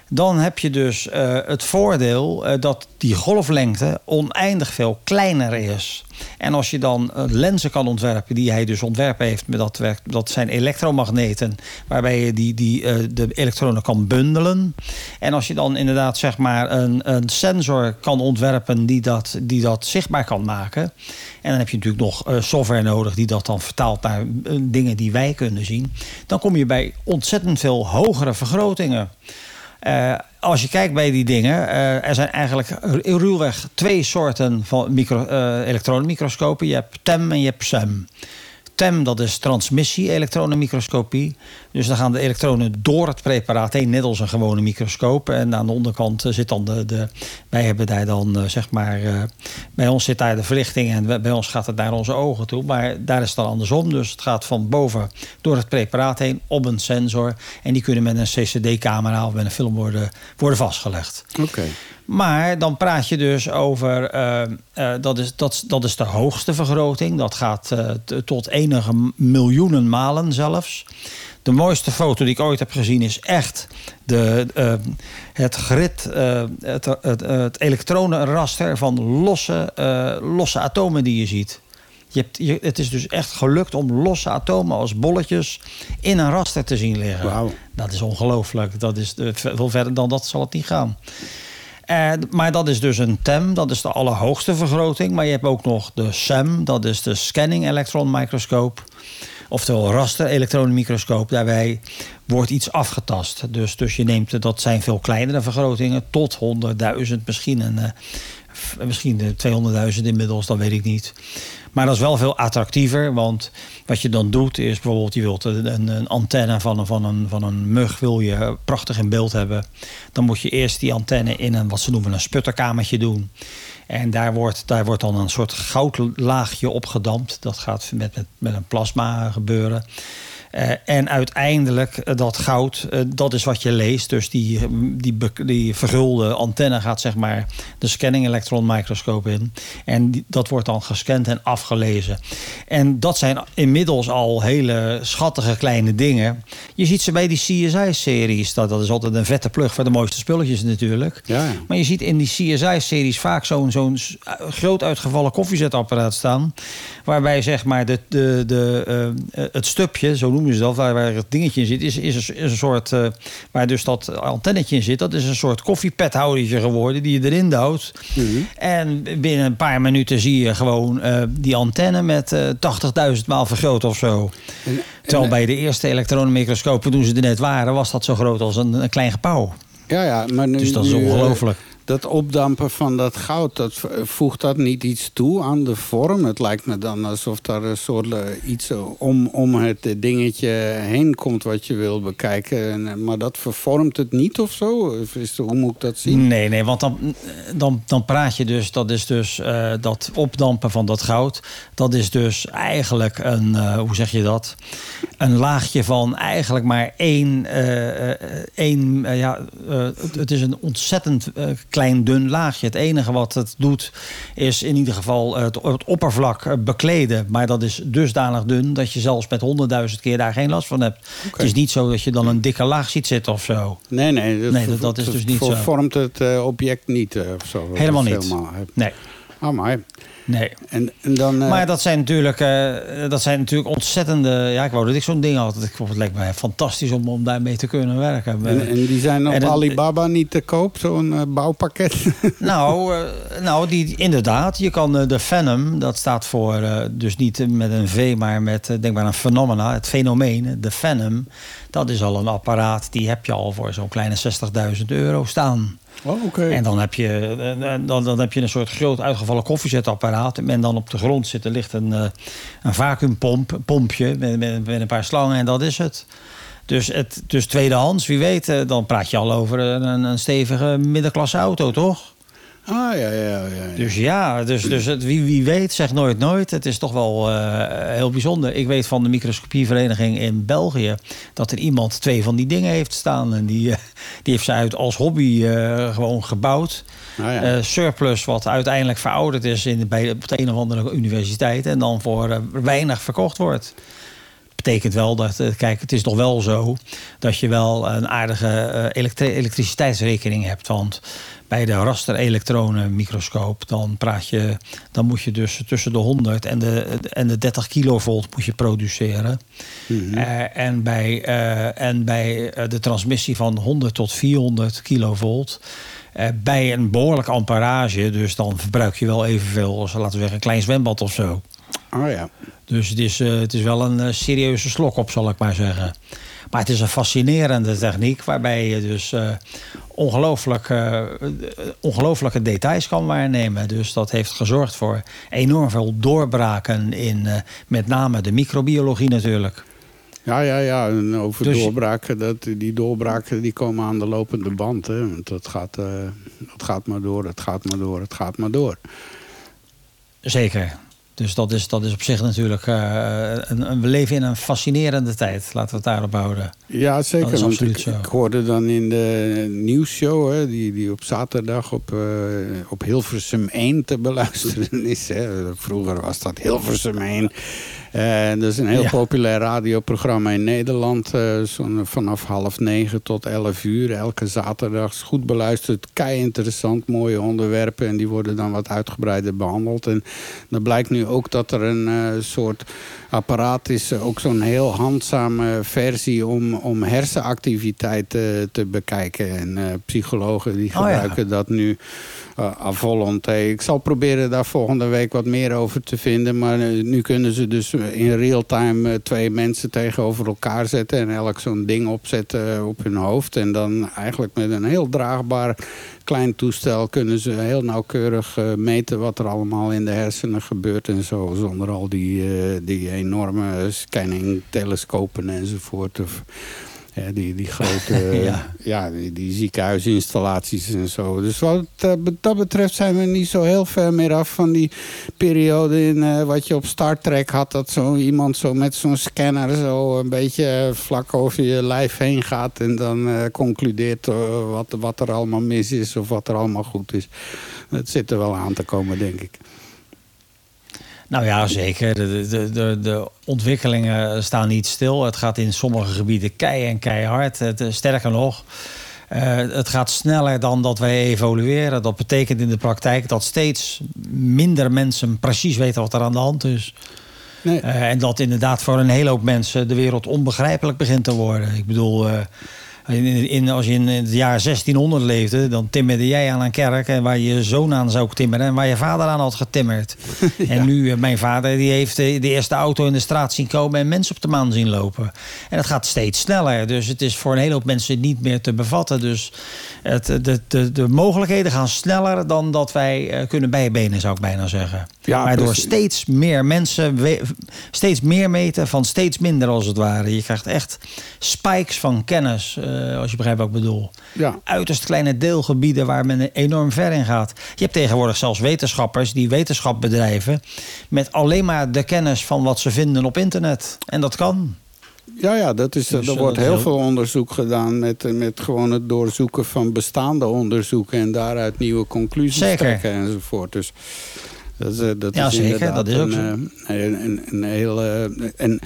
dan heb je dus uh, het voordeel uh, dat die golflengte oneindig veel kleiner is. En als je dan uh, lenzen kan ontwerpen, die hij dus ontwerpen heeft, met dat, dat zijn elektromagneten, waarbij je die, die, de elektronen kan bundelen. En als je dan inderdaad zeg maar een, een sensor kan ontwerpen die dat, die dat zichtbaar kan maken. En dan heb je natuurlijk nog software nodig die dat dan vertaalt naar dingen die wij kunnen zien. Dan kom je bij ontzettend veel hogere vergrotingen. Uh, als je kijkt bij die dingen, uh, er zijn eigenlijk ruwweg twee soorten van micro, uh, elektronenmicroscopen. Je hebt TEM en je hebt SEM. TEM, dat is transmissie-elektronenmicroscopie. Dus dan gaan de elektronen door het preparaat heen, net als een gewone microscoop. En aan de onderkant eh, zit dan de. de wij hebben daar dan, eh, zeg maar. Uh, bij ons zit daar de verlichting en bij ons gaat het naar onze ogen toe. Maar daar is het dan andersom. Dus het gaat van boven door het preparaat heen op een sensor. En die kunnen met een CCD-camera of met een film worden, worden vastgelegd. Oké. Maar dan praat je dus over, uh, uh, dat, is, dat, dat is de hoogste vergroting. Dat gaat uh, tot enige miljoenen malen zelfs. De mooiste foto die ik ooit heb gezien is echt de, het grid, het, het, het elektronenraster van losse, losse atomen die je ziet. Je hebt, je, het is dus echt gelukt om losse atomen als bolletjes in een raster te zien liggen. Wow. Dat is ongelooflijk. Dat is veel verder dan dat zal het niet gaan. Maar dat is dus een TEM, dat is de allerhoogste vergroting. Maar je hebt ook nog de SEM, dat is de Scanning Electron Microscope. Oftewel raster elektronenmicroscoop. Daarbij wordt iets afgetast. Dus, dus je neemt, dat zijn veel kleinere vergrotingen, tot 100.000, misschien, een, uh, misschien 200.000 inmiddels, dat weet ik niet. Maar dat is wel veel attractiever, want wat je dan doet is bijvoorbeeld... je wilt een, een antenne van een, van, een, van een mug wil je prachtig in beeld hebben. Dan moet je eerst die antenne in een, wat ze noemen, een sputterkamertje doen. En daar wordt, daar wordt dan een soort goudlaagje opgedampt. Dat gaat met, met, met een plasma gebeuren. Uh, en uiteindelijk uh, dat goud, uh, dat is wat je leest. Dus die, die, die vergulde antenne gaat zeg maar de scanning electron microscoop in. En die, dat wordt dan gescand en afgelezen. En dat zijn inmiddels al hele schattige kleine dingen. Je ziet ze bij die CSI-series. Dat, dat is altijd een vette plug voor de mooiste spulletjes natuurlijk. Ja, ja. Maar je ziet in die CSI-series vaak zo'n zo'n groot uitgevallen koffiezetapparaat staan. Waarbij zeg maar de, de, de, het stupje, zo noemen ze dat, waar, waar het dingetje in zit, is, is, een, is een soort. Uh, waar dus dat antennetje in zit, dat is een soort koffiepethoudertje geworden die je erin duwt. Mhm. Mm -hmm. En binnen een paar minuten zie je gewoon uh, die antenne met uh, 80.000 maal vergroot of zo. En, Terwijl bij de eerste elektronenmicroscopen, toen ze er net waren, was dat zo groot als een, een klein gebouw. Ja, ja, maar nu, dus dat is ongelooflijk dat opdampen van dat goud, dat voegt dat niet iets toe aan de vorm? Het lijkt me dan alsof daar een soort uh, iets om, om het dingetje heen komt wat je wil bekijken. En, maar dat vervormt het niet of zo? Is hoe moet ik dat zien? Nee, nee, want dan, dan, dan praat je dus, dat is dus dat opdampen van dat goud. Dat is dus eigenlijk een, hoe zeg je dat? Een laagje van eigenlijk maar één, één ja, het is een ontzettend klein dun laagje. Het enige wat het doet is in ieder geval het, het oppervlak bekleden. Maar dat is dusdanig dun dat je zelfs met honderdduizend keer daar geen last van hebt. Okay. Het is niet zo dat je dan een dikke laag ziet zitten of zo. Nee, nee. Dat, nee, dat, dat is dus niet zo. vormt het uh, object niet uh, of zo? Helemaal niet. Helemaal, nee. Oh, maar... Nee. En, en dan, uh... Maar dat zijn natuurlijk, uh, dat zijn natuurlijk ontzettende. Ja, ik wou dat ik zo'n ding had. Ik vond het lijkt mij fantastisch om, om daarmee te kunnen werken. En, en die zijn op en Alibaba niet te koop, zo'n uh, bouwpakket? Nou, nou die, inderdaad. Je kan de Venom, dat staat voor dus niet met een V, maar met denk maar een phenomena, het fenomeen, de Venom. Dat is al een apparaat, die heb je al voor zo'n kleine 60.000 euro staan. Oh, okay. En dan heb, je, dan, dan heb je een soort groot uitgevallen koffiezetapparaat. En dan op de grond zit er ligt een, een vacuümpompje met, met, met een paar slangen en dat is het. Dus, het, dus tweedehands, wie weet, dan praat je al over een, een stevige middenklasse auto, toch? Ah, ja, ja, ja. ja. Dus ja, dus, dus het, wie, wie weet zegt nooit nooit. Het is toch wel uh, heel bijzonder. Ik weet van de microscopievereniging in België... dat er iemand twee van die dingen heeft staan. En die, uh, die heeft ze uit als hobby uh, gewoon gebouwd. Ah, ja. surplus wat uiteindelijk verouderd is in, bij op de een of andere universiteit... en dan voor weinig verkocht wordt betekent wel dat, kijk, het is toch wel zo dat je wel een aardige elektriciteitsrekening hebt. Want bij de raster-elektronenmicroscoop, dan praat je, dan moet je dus tussen de 100 en de, en de 30 kilovolt moet je produceren. Mhm. Mm -hmm. uh, en bij, uh, en bij de transmissie van 100 tot 400 kilovolt. Uh, bij een behoorlijk amperage, dus dan verbruik je wel evenveel als, laten we zeggen, een klein zwembad of zo. Oh ja. Dus het is, het is wel een serieuze slok op, zal ik maar zeggen. Maar het is een fascinerende techniek waarbij je dus uh, ongelooflijk, uh, ongelooflijke details kan waarnemen. Dus dat heeft gezorgd voor enorm veel doorbraken in uh, met name de microbiologie natuurlijk. Ja, ja, ja. En over dus, doorbraken, dat, die doorbraken die komen aan de lopende band. Hè. Want dat gaat, dat gaat maar door, het gaat maar door, het gaat maar door. Zeker. Dus dat is, dat is op zich natuurlijk. Uh, een, een, we leven in een fascinerende tijd. Laten we het daarop houden. Ja, zeker. Want ik, ik, hoorde dan in de nieuwsshow, hè, die, die op zaterdag op, uh, op Hilversum 1 te beluisteren is. Hè. Vroeger was dat Hilversum 1. Uh, dat is een heel populair radioprogramma in Nederland. Uh, vanaf half negen tot elf uur. Elke zaterdag. Goed beluisterd. Kei interessant. Mooie onderwerpen. En die worden dan wat uitgebreider behandeld. En dan blijkt nu ook dat er een uh, soort apparaat is. ook zo'n heel handzame versie om, om hersenactiviteit te bekijken. En psychologen die gebruiken oh ja. dat nu uh, Ik zal proberen daar volgende week wat meer over te vinden. Maar uh, nu kunnen ze dus in real time twee mensen tegenover elkaar zetten. En elk zo'n ding opzetten op hun hoofd. En dan eigenlijk met een heel draagbaar klein toestel kunnen ze heel nauwkeurig meten wat er allemaal in de hersenen gebeurt en zo. Zonder al die, die enorme scanning telescopen enzovoort. Of, die, die grote ja. ja. die, die ziekenhuisinstallaties en zo. Dus wat uh, dat betreft zijn we niet zo heel ver meer af van die periode in uh, wat je op Star Trek had. Dat zo iemand zo met zo'n scanner zo een beetje vlak over je lijf heen gaat. En dan uh, concludeert wat, wat er allemaal mis is of wat er allemaal goed is. Dat zit er wel aan te komen, denk ik. Nou ja, zeker. De, de, de, de, ontwikkelingen staan niet stil. Het gaat in sommige gebieden kei en keihard. Het, eh, sterker nog, uh, het gaat sneller dan dat wij evolueren. Dat betekent in de praktijk dat steeds minder mensen precies weten wat er aan de hand is. Nee. Uh, en dat inderdaad voor een hele hoop mensen de wereld onbegrijpelijk begint te worden. Ik bedoel, uh, in, in, als je in het jaar 1600 leefde, dan timmerde jij aan een kerk en waar je zoon aan zou timmeren en waar je vader aan had getimmerd. En nu, eh, mijn vader, die heeft de, de, eerste auto in de straat zien komen en mensen op de maan zien lopen. En het gaat steeds sneller. Dus het is voor een hele hoop mensen niet meer te bevatten. Dus het, de, de, de mogelijkheden gaan sneller dan dat wij kunnen bijbenen, zou ik bijna zeggen. Ja, maar door steeds meer mensen, steeds meer meten van steeds minder als het ware. Je krijgt echt spikes van kennis. Uh, als je begrijpt wat ik bedoel. Ja. Uiterst kleine deelgebieden waar men enorm ver in gaat. Je hebt tegenwoordig zelfs wetenschappers die wetenschap bedrijven... met alleen maar de kennis van wat ze vinden op internet. En dat kan. Ja, ja dat is, dus, er eh, wordt heel veel onderzoek gedaan met, met gewoon het doorzoeken van bestaande onderzoeken en daaruit nieuwe conclusies Zeker. trekken enzovoort. Dus dat, is, eh, dat ja, zeker. Dat is ook zo. Een, een, een, heel, en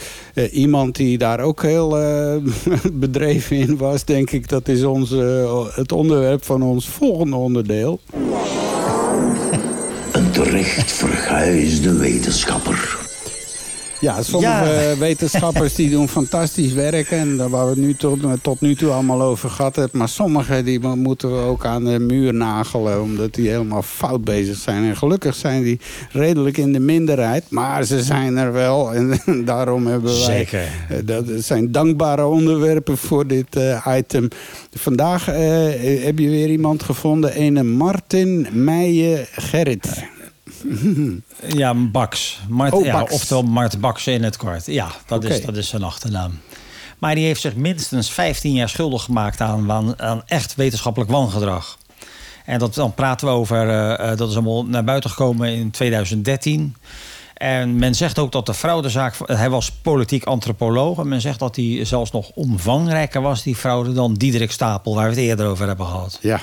iemand die daar ook heel bedreven in was, denk ik, dat is onze, het onderwerp van ons volgende onderdeel. Een terecht verguisde wetenschapper. Ja, sommige wetenschappers die doen fantastisch werk. En daar waar we het nu tot, tot nu toe allemaal over gehad hebben. Maar sommige die moeten we ook aan de muur nagelen. Omdat die helemaal fout bezig zijn. En gelukkig zijn die redelijk in de minderheid. Maar ze zijn er wel. En daarom hebben wij... Zeker. Eh, dat zijn dankbare onderwerpen voor dit uh, item. Vandaag uh, heb je weer iemand gevonden. Een Martin Meijer Gerrit. Ja, Baks. Mart, oh, ja, Oftewel Mart Baks in het kort. Ja, dat, is, dat is zijn achternaam. Maar die heeft zich minstens 15 jaar schuldig gemaakt aan, aan, echt wetenschappelijk wangedrag. En dat, dan praten we over, uh, dat is allemaal naar buiten gekomen in 2013. En men zegt ook dat de fraudezaak. Hij was politiek antropoloog. En men zegt dat hij zelfs nog omvangrijker was, die fraude, dan Diederik Stapel, waar we het eerder over hebben gehad. Ja.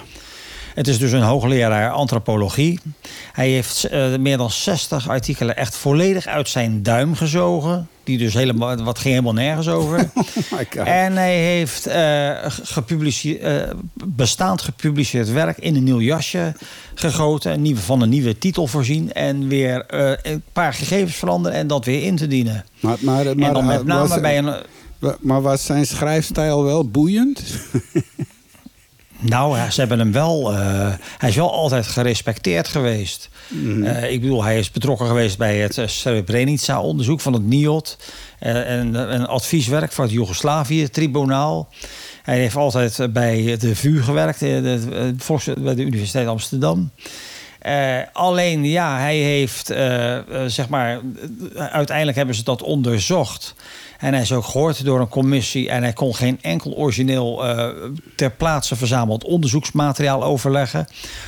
Het is dus een hoogleraar antropologie. Hij heeft uh, meer dan 60 artikelen echt volledig uit zijn duim gezogen. Die dus helemaal, wat ging helemaal nergens over. Oh en hij heeft uh, gepubliceerd, uh, bestaand gepubliceerd werk in een nieuw jasje gegoten. Een nieuwe, van een nieuwe titel voorzien. En weer een paar gegevens veranderen en dat weer in te dienen. Maar, maar, maar, en dan met name was, bij een... Maar was zijn schrijfstijl wel boeiend? Nou, ze hebben hem wel. Uh, hij is wel altijd gerespecteerd geweest. Mm. Uh, ik bedoel, hij is betrokken geweest bij het Srebrenica-onderzoek van het NIOD. Uh, en een advieswerk voor het Joegoslavië-tribunaal. Hij heeft altijd bij de VU gewerkt, de, de, bij de Universiteit Amsterdam. Uh, alleen, ja, hij heeft, uh, zeg maar, uiteindelijk hebben ze dat onderzocht. En hij is ook gehoord door een commissie. En hij kon geen enkel origineel uh, ter plaatse verzameld onderzoeksmateriaal overleggen.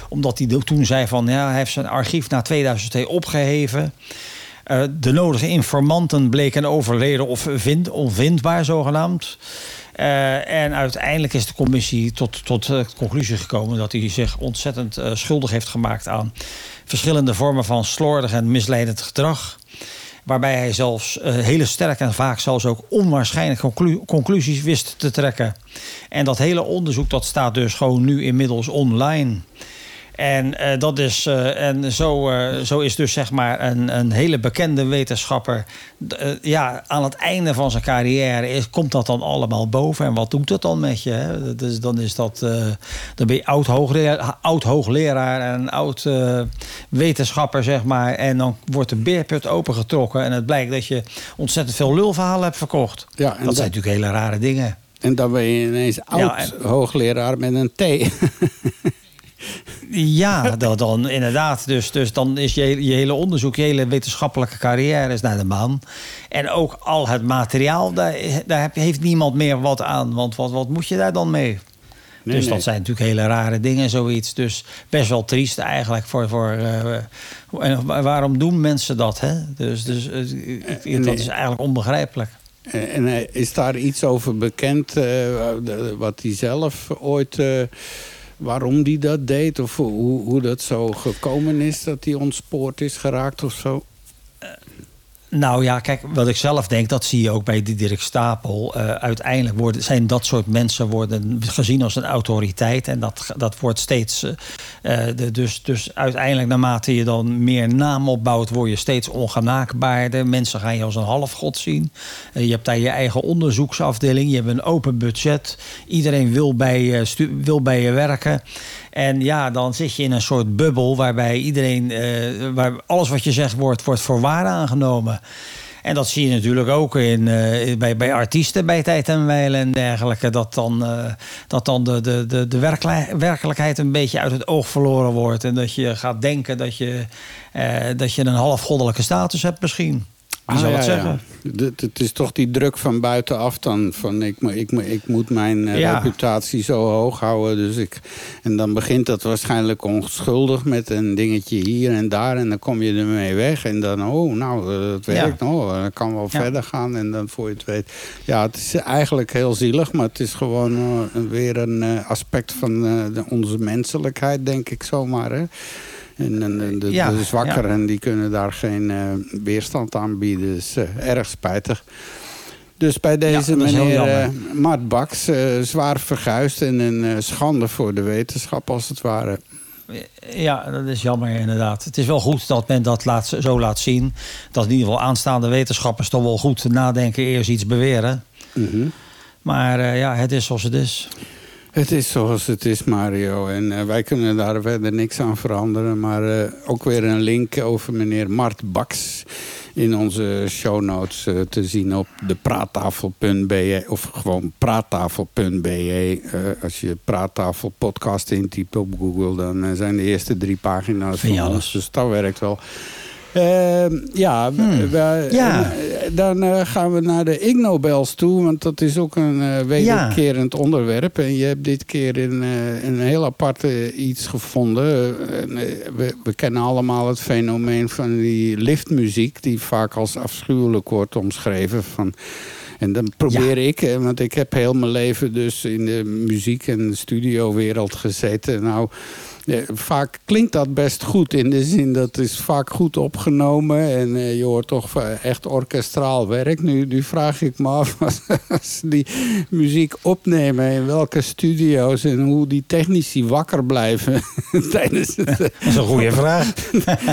Omdat hij toen zei van, ja, hij heeft zijn archief na 2002 opgeheven. de nodige informanten bleken overleden of vind, onvindbaar zogenaamd. Uh, en uiteindelijk is de commissie tot, tot de conclusie gekomen dat hij zich ontzettend uh, schuldig heeft gemaakt aan verschillende vormen van slordig en misleidend gedrag. Waarbij hij zelfs uh, hele sterke en vaak zelfs ook onwaarschijnlijke conclu conclusies wist te trekken. En dat hele onderzoek dat staat dus gewoon nu inmiddels online. En, uh, dat is, uh, en zo, uh, zo is dus zeg maar een, een hele bekende wetenschapper. ja, aan het einde van zijn carrière is, komt dat dan allemaal boven. En wat doet dat dan met je? Hè? Dus dan is dat. dan ben je oud hoogleraar, oud hoogleraar en oud wetenschapper, zeg maar. En dan wordt de beerput opengetrokken. En het blijkt dat je ontzettend veel lulverhalen hebt verkocht. Ja, dat, zijn natuurlijk hele rare dingen. En dan ben je ineens oud ja, en... hoogleraar met een T. Ja, dan, dan inderdaad. Dus, dus dan is je, je hele onderzoek, je hele wetenschappelijke carrière is naar de maan. En ook al het materiaal, daar, daar heeft niemand meer wat aan. Want wat, wat moet je daar dan mee? Nee, dus dat zijn natuurlijk hele rare dingen, zoiets. Dus best wel triest eigenlijk. Voor, voor, uh, waarom doen mensen dat? Hè? Dus, dus uh, dat is eigenlijk onbegrijpelijk. En is daar iets over bekend, uh, wat hij zelf ooit waarom die dat deed? Of hoe, hoe dat zo gekomen is dat hij ontspoord is geraakt of zo? Nou ja, kijk, wat ik zelf denk, dat zie je ook bij Dirk Stapel. Uh, uiteindelijk worden, zijn dat soort mensen worden gezien als een autoriteit. En dat, dat wordt steeds. Uh, de, dus, dus uiteindelijk, naarmate je dan meer naam opbouwt, word je steeds ongenaakbaarder. Mensen gaan je als een halfgod zien. Je hebt daar je eigen onderzoeksafdeling. Je hebt een open budget. Iedereen wil bij, wil bij je werken. En ja, dan zit je in een soort bubbel waarbij iedereen, uh, waar alles wat je zegt wordt, wordt voor waar aangenomen. En dat zie je natuurlijk ook in, uh, bij, bij artiesten bij Tijd en Wijlen en dergelijke. Dat dan, uh, dat dan de, de, de, werkelijkheid een beetje uit het oog verloren wordt. En dat je gaat denken dat je, dat je een halfgoddelijke status hebt misschien. Wie ah, zou dat zeggen? Het is toch die druk van buitenaf dan. Van ik, ik, ik moet mijn eh, reputatie zo hoog houden. Dus ik, en dan begint dat waarschijnlijk onschuldig met een dingetje hier en daar. En dan kom je ermee weg. En dan, oh, nou, eh, het werkt. Oh, dan kan wel verder gaan. En dan voor je het weet. Ja, het is eigenlijk heel zielig. Maar het is gewoon uh, weer een aspect van de, onze menselijkheid, denk ik zomaar. Hè? En, en de, ja, de zwakkeren die kunnen daar geen uh, weerstand aan bieden. Dus uh, erg spijtig. Dus bij deze meneer uh, Mart Baks, zwaar verguisd en een schande voor de wetenschap als het ware. Ja, dat is jammer inderdaad. Het is wel goed dat men dat laat, zo laat zien. Dat in ieder geval aanstaande wetenschappers toch wel goed nadenken, eerst iets beweren. Mm -hmm. Maar ja, het is zoals het is. Het is zoals het is, Mario. En uh, wij kunnen daar verder niks aan veranderen. Maar uh, ook weer een link over meneer Mart Baks in onze show notes uh, te zien op de praattafel.be of gewoon praattafel.be. als je praattafel podcast intypt op Google, dan zijn de eerste drie pagina's van alles. Dus dat werkt wel. Uh, ja, hmm. we, ja, dan uh, gaan we naar de Ig Nobels toe. Want dat is ook een uh, wederkerend ja. onderwerp. En je hebt dit keer in, een heel apart iets gevonden. We, we, kennen allemaal het fenomeen van die liftmuziek... die vaak als afschuwelijk wordt omschreven. Van, en dan probeer ja. ik, want ik heb heel mijn leven dus in de muziek- en studiowereld gezeten... Nou, vaak klinkt dat best goed in de zin dat is vaak goed opgenomen en uh, je hoort toch echt orkestraal werk. Nu, nu vraag ik me af als die muziek opnemen in welke studio's en hoe die technici wakker blijven tijdens het. Dat is een goede vraag.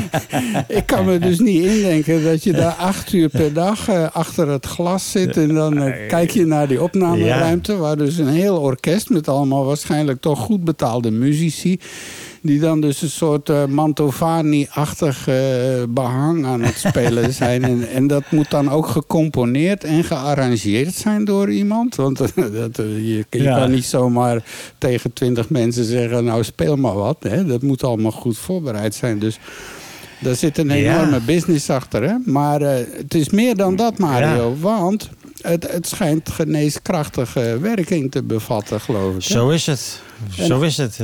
ik kan me dus niet indenken dat je daar acht uur per dag uh, achter het glas zit en dan kijk je naar die opnameruimte waar dus een heel orkest met allemaal waarschijnlijk toch goed betaalde muzici die dan dus een soort uh, Mantovani-achtig uh, behang aan het spelen zijn. en, en dat moet dan ook gecomponeerd en gearrangeerd zijn door iemand. Want dat, je, je ja. kan niet zomaar tegen twintig mensen zeggen... nou, speel maar wat. Hè. Dat moet allemaal goed voorbereid zijn. Dus daar zit een enorme ja. business achter. Hè? Maar uh, het is meer dan dat, Mario. Want het, het schijnt geneeskrachtige werking te bevatten, geloof ik. Hè? Zo is het. Zo is het.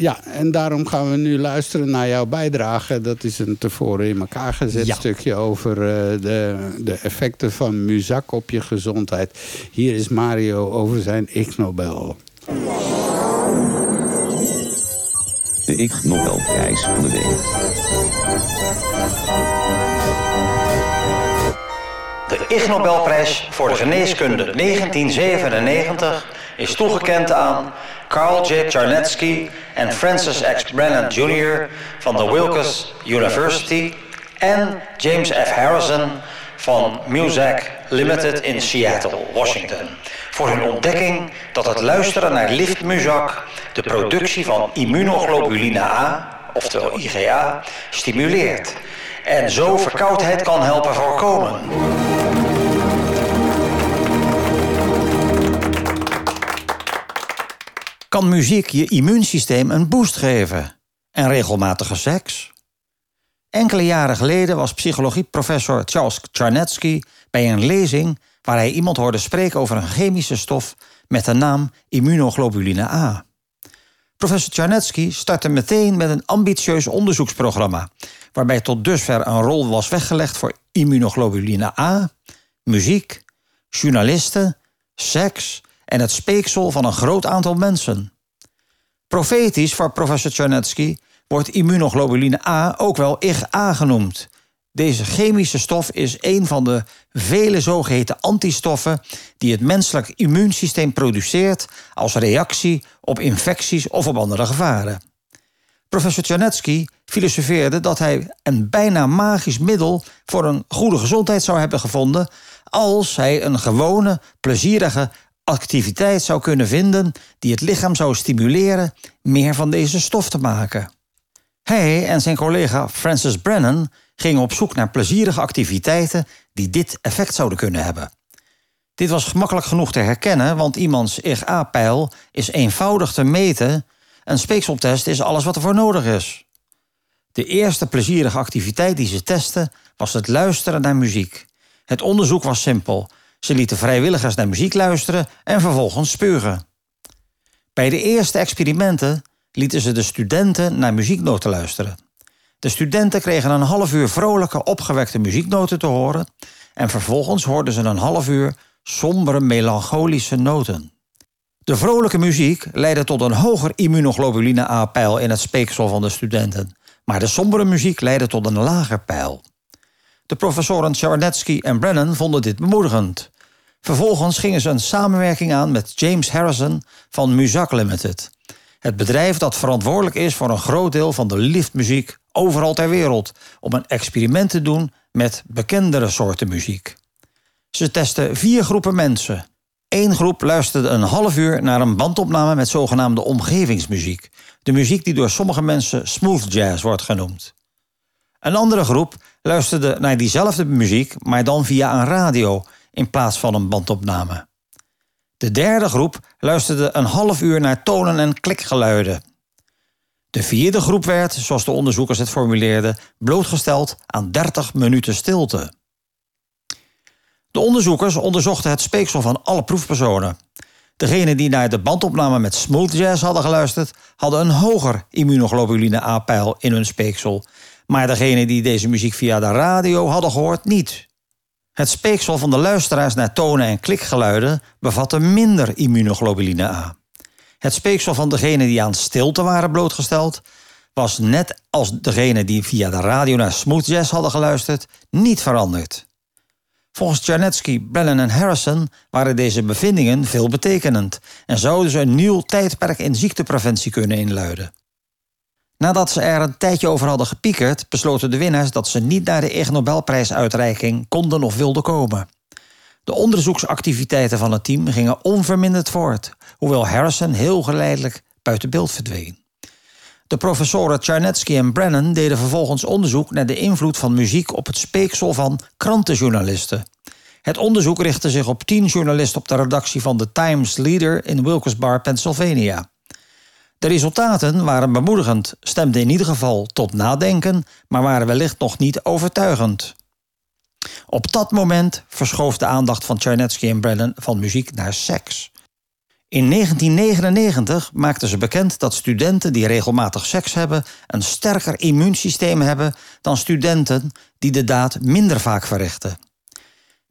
Ja, en daarom gaan we nu luisteren naar jouw bijdrage. Dat is een tevoren in elkaar gezet ja. stukje over uh, de, de effecten van muzak op je gezondheid. Hier is Mario over zijn Ig Nobel. De Ig Nobelprijs van de week. De Ig Nobelprijs voor de geneeskunde 1997 is toegekend aan Carl J. Charnetsky en Francis X. Brennan Jr. van de Wilkes University en James F. Harrison van Muzak Limited in Seattle, Washington. Voor hun ontdekking dat het luisteren naar liftmuzak de productie van immunoglobuline A, oftewel IgA, stimuleert en zo verkoudheid kan helpen voorkomen. Kan muziek je immuunsysteem een boost geven? En regelmatige seks? Enkele jaren geleden was psychologieprofessor Charles Charnetsky bij een lezing waar hij iemand hoorde spreken over een chemische stof met de naam immunoglobuline A. Professor Charnetsky startte meteen met een ambitieus onderzoeksprogramma, waarbij tot dusver een rol was weggelegd voor immunoglobuline A, muziek, journalisten, seks en het speeksel van een groot aantal mensen. Profetisch voor professor Charnetsky wordt immunoglobuline A ook wel IgA genoemd. Deze chemische stof is een van de vele zogeheten antistoffen die het menselijk immuunsysteem produceert als reactie op infecties of op andere gevaren. Professor Charnetsky filosofeerde dat hij een bijna magisch middel voor een goede gezondheid zou hebben gevonden als hij een gewone, plezierige activiteit zou kunnen vinden die het lichaam zou stimuleren meer van deze stof te maken. Hij en zijn collega Francis Brennan gingen op zoek naar plezierige activiteiten die dit effect zouden kunnen hebben. Dit was gemakkelijk genoeg te herkennen, want iemands IgA-pijl is eenvoudig te meten. Een speekseltest is alles wat er voor nodig is. De eerste plezierige activiteit die ze testen was het luisteren naar muziek. Het onderzoek was simpel. Ze lieten vrijwilligers naar muziek luisteren en vervolgens spugen. Bij de eerste experimenten lieten ze de studenten naar muzieknoten luisteren. De studenten kregen een half uur vrolijke, opgewekte muzieknoten te horen en vervolgens hoorden ze een half uur sombere, melancholische noten. De vrolijke muziek leidde tot een hoger immunoglobuline A-pijl in het speeksel van de studenten, maar de sombere muziek leidde tot een lager pijl. De professoren Charnetsky en Brennan vonden dit bemoedigend. Vervolgens gingen ze een samenwerking aan met James Harrison van Muzak Limited. Het bedrijf dat verantwoordelijk is voor een groot deel van de liftmuziek overal ter wereld, om een experiment te doen met bekendere soorten muziek. Ze testen vier groepen mensen. Eén groep luisterde een half uur naar een bandopname met zogenaamde omgevingsmuziek, de muziek die door sommige mensen smooth jazz wordt genoemd. Een andere groep luisterde naar diezelfde muziek, maar dan via een radio in plaats van een bandopname. De derde groep luisterde een half uur naar tonen en klikgeluiden. De vierde groep werd, zoals de onderzoekers het formuleerden, blootgesteld aan 30 minuten stilte. De onderzoekers onderzochten het speeksel van alle proefpersonen. Degenen die naar de bandopname met smooth jazz hadden geluisterd, hadden een hoger immunoglobuline A-pijl in hun speeksel. Maar degenen die deze muziek via de radio hadden gehoord, niet. Het speeksel van de luisteraars naar tonen en klikgeluiden bevatte minder immunoglobuline A. Het speeksel van degene die aan stilte waren blootgesteld, was net als degene die via de radio naar smooth jazz hadden geluisterd, niet veranderd. Volgens Czarnecki, Brennan en Harrison waren deze bevindingen veelbetekenend en zouden ze een nieuw tijdperk in ziektepreventie kunnen inluiden. Nadat ze er een tijdje over hadden gepiekerd, besloten de winnaars dat ze niet naar de Ig Nobelprijsuitreiking konden of wilden komen. De onderzoeksactiviteiten van het team gingen onverminderd voort, hoewel Harrison heel geleidelijk buiten beeld verdween. De professoren Czarnecki en Brennan deden vervolgens onderzoek naar de invloed van muziek op het speeksel van krantenjournalisten. Het onderzoek richtte zich op tien journalisten op de redactie van The Times Leader in Wilkes-Barre, Pennsylvania. De resultaten waren bemoedigend, stemden in ieder geval tot nadenken, maar waren wellicht nog niet overtuigend. Op dat moment verschoof de aandacht van Czarnecki en Brennan van muziek naar seks. In 1999 maakten ze bekend dat studenten die regelmatig seks hebben een sterker immuunsysteem hebben dan studenten die de daad minder vaak verrichten.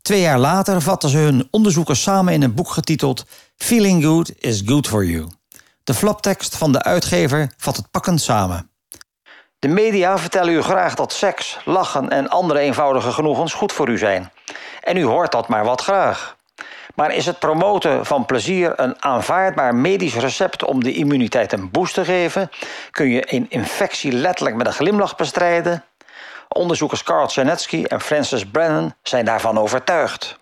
Twee jaar later vatten ze hun onderzoeken samen in een boek getiteld Feeling Good is Good for You. De flaptekst van de uitgever vat het pakkend samen. De media vertellen u graag dat seks, lachen en andere eenvoudige genoegens goed voor u zijn. En u hoort dat maar wat graag. Maar is het promoten van plezier een aanvaardbaar medisch recept om de immuniteit een boost te geven? Kun je een infectie letterlijk met een glimlach bestrijden? Onderzoekers Carl Czernetsky en Francis Brennan zijn daarvan overtuigd.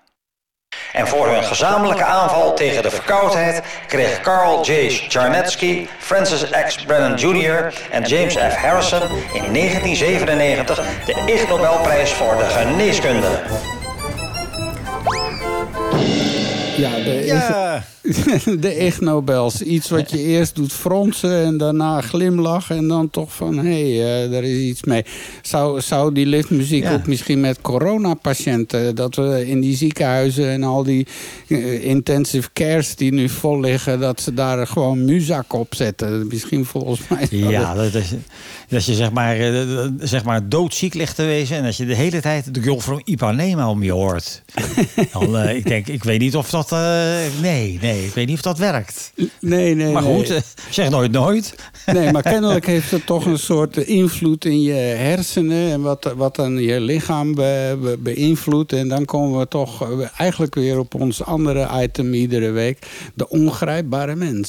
En voor hun gezamenlijke aanval tegen de verkoudheid kreeg Carl J. Czarnecki, Francis X. Brennan Jr. en James F. Harrison in 1997 de Ig Nobelprijs voor de geneeskunde. Ja, de, Ja. de Ig Nobels. Iets wat je eerst doet fronsen en daarna glimlachen. En dan toch van, hé, hey, eh, er is iets mee. Zou, zou die liftmuziek Ja. ook misschien met coronapatiënten... dat we in die ziekenhuizen en al die eh, intensive cares die nu vol liggen... dat ze daar gewoon muzak op zetten. Misschien volgens mij... Ja, dat, dat, je- dat je zeg maar, eh, zeg maar doodziek ligt te wezen... en dat je de hele tijd de girl from Ipanema om je hoort. Dan, eh, ik denk, ik weet niet of dat... eh, nee, nee, ik weet niet of dat werkt. Nee, nee, Maar nee. goed, eh, zeg nooit nooit. Nee, maar kennelijk heeft het toch een soort invloed in je hersenen. En wat, wat dan je lichaam be- be- beïnvloedt. En dan komen we toch eh, eigenlijk weer op ons andere item iedere week. De ongrijpbare mens.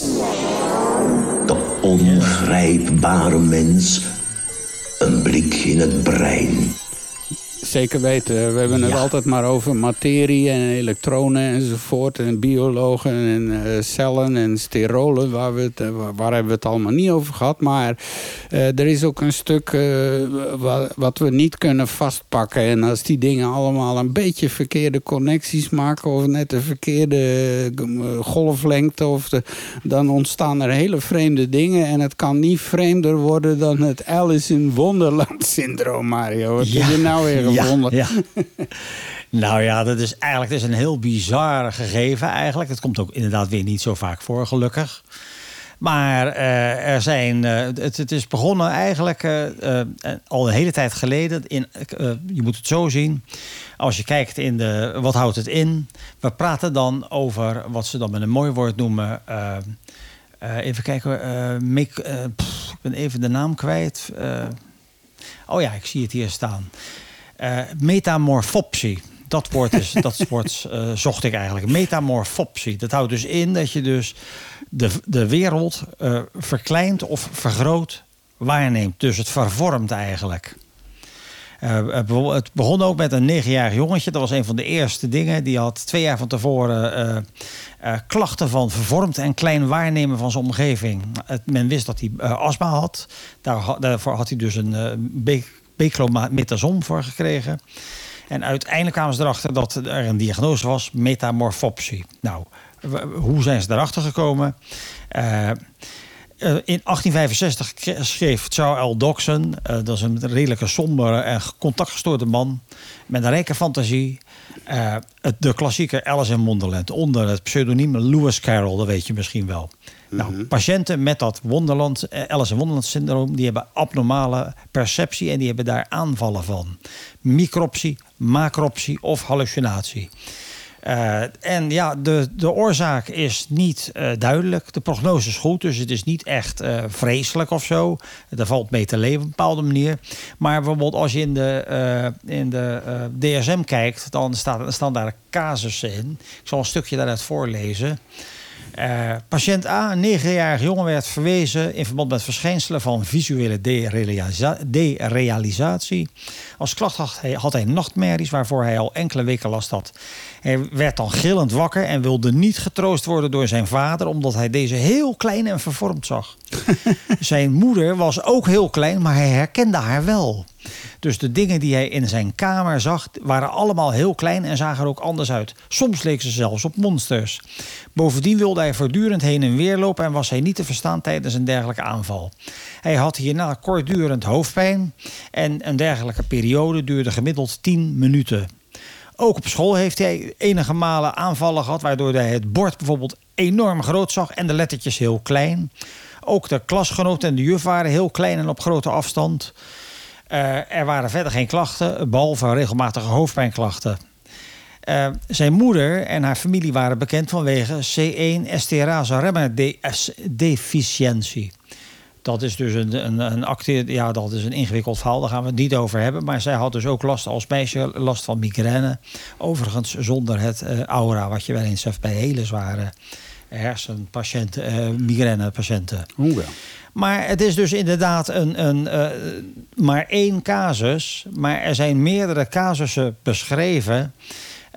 De ongrijpbare mens. Een blik in het brein. Zeker weten. We hebben het Ja. altijd maar over materie en elektronen enzovoort. En biologen en eh, cellen en sterolen. Waar, we het, eh, waar, waar hebben we het allemaal niet over gehad. Maar eh, er is ook een stuk eh, wa- wat we niet kunnen vastpakken. En als die dingen allemaal een beetje verkeerde connecties maken... of net de verkeerde golflengte... Of de, dan ontstaan er hele vreemde dingen. En het kan niet vreemder worden dan het Alice in Wonderland syndroom, Mario. Wat heb je nou weer Ja, ja. nou ja, dat is eigenlijk dat is een heel bizar gegeven eigenlijk. Het komt ook inderdaad weer niet zo vaak voor, gelukkig. Maar eh, er zijn, eh, het, het is begonnen eigenlijk eh, al een hele tijd geleden. In, je moet het zo zien. Als je kijkt in de, wat houdt het in? We praten dan over wat ze dan met een mooi woord noemen. even kijken, make- pff, ik ben even de naam kwijt. Oh ja, ik zie het hier staan. Eh, metamorfopsie. Dat woord, is, dat woord eh, zocht ik eigenlijk. Metamorfopsie. Dat houdt dus in dat je dus de, de wereld eh, verkleint of vergroot waarneemt. Dus het vervormt eigenlijk. Het begon ook met een negenjarig jongetje. Dat was een van de eerste dingen. Die had twee jaar van tevoren klachten van vervormd en klein waarnemen van zijn omgeving. Men wist dat hij astma had. Daar, daarvoor had hij dus een be- beclometason voor gekregen. En uiteindelijk kwamen ze erachter dat er een diagnose was, metamorfopsie. Nou, hoe zijn ze erachter gekomen? Eh, eh, in 1865 k- schreef Charles L. Dodson, eh, dat is een redelijke sombere en contactgestoorde man met een rijke fantasie, het, de klassieker Alice in Wonderland onder het pseudoniem Lewis Carroll, dat weet je misschien wel. Nou, patiënten met dat Wonderland, eh, Alice in Wonderland syndroom, die hebben abnormale perceptie en die hebben daar aanvallen van. Micropsie, macropsie of hallucinatie. Uh, en ja, de, de oorzaak is niet uh, duidelijk. De prognose is goed, dus het is niet echt uh, vreselijk of zo. Er valt mee te leven op een bepaalde manier. Maar bijvoorbeeld als je in de, in de DSM kijkt, dan staat, staan daar casussen in. Ik zal een stukje daaruit voorlezen. Uh, patiënt A, een 9-jarige jongen, werd verwezen in verband met verschijnselen van visuele derealisatie. Als klacht had hij, had hij nachtmerries waarvoor hij al enkele weken last had. Hij werd dan gillend wakker en wilde niet getroost worden door zijn vader, omdat hij deze heel klein en vervormd zag. zijn moeder was ook heel klein, maar hij herkende haar wel. Dus de dingen die hij in zijn kamer zag, waren allemaal heel klein en zagen er ook anders uit. Soms leek ze zelfs op monsters. Bovendien wilde hij voortdurend heen en weer lopen en was hij niet te verstaan tijdens een dergelijke aanval. Hij had hierna kortdurend hoofdpijn en een dergelijke periode duurde gemiddeld 10 minuten. Ook op school heeft hij enige malen aanvallen gehad, waardoor hij het bord bijvoorbeeld enorm groot zag en de lettertjes heel klein. Ook de klasgenoten en de juf waren heel klein en op grote afstand. Uh, er waren verder geen klachten, behalve regelmatige hoofdpijnklachten. Uh, zijn moeder en haar familie waren bekend vanwege C1 esterase remmer deficiëntie. Dat is dus een, een, een ja, dat is een ingewikkeld verhaal, daar gaan we het niet over hebben. Maar zij had dus ook last als meisje, last van migraine. Overigens zonder het uh, aura, wat je wel eens hebt bij hele zware hersenpatiënten, uh, migrainepatiënten. Maar het is dus inderdaad een, een, uh, maar één casus. Maar er zijn meerdere casussen beschreven.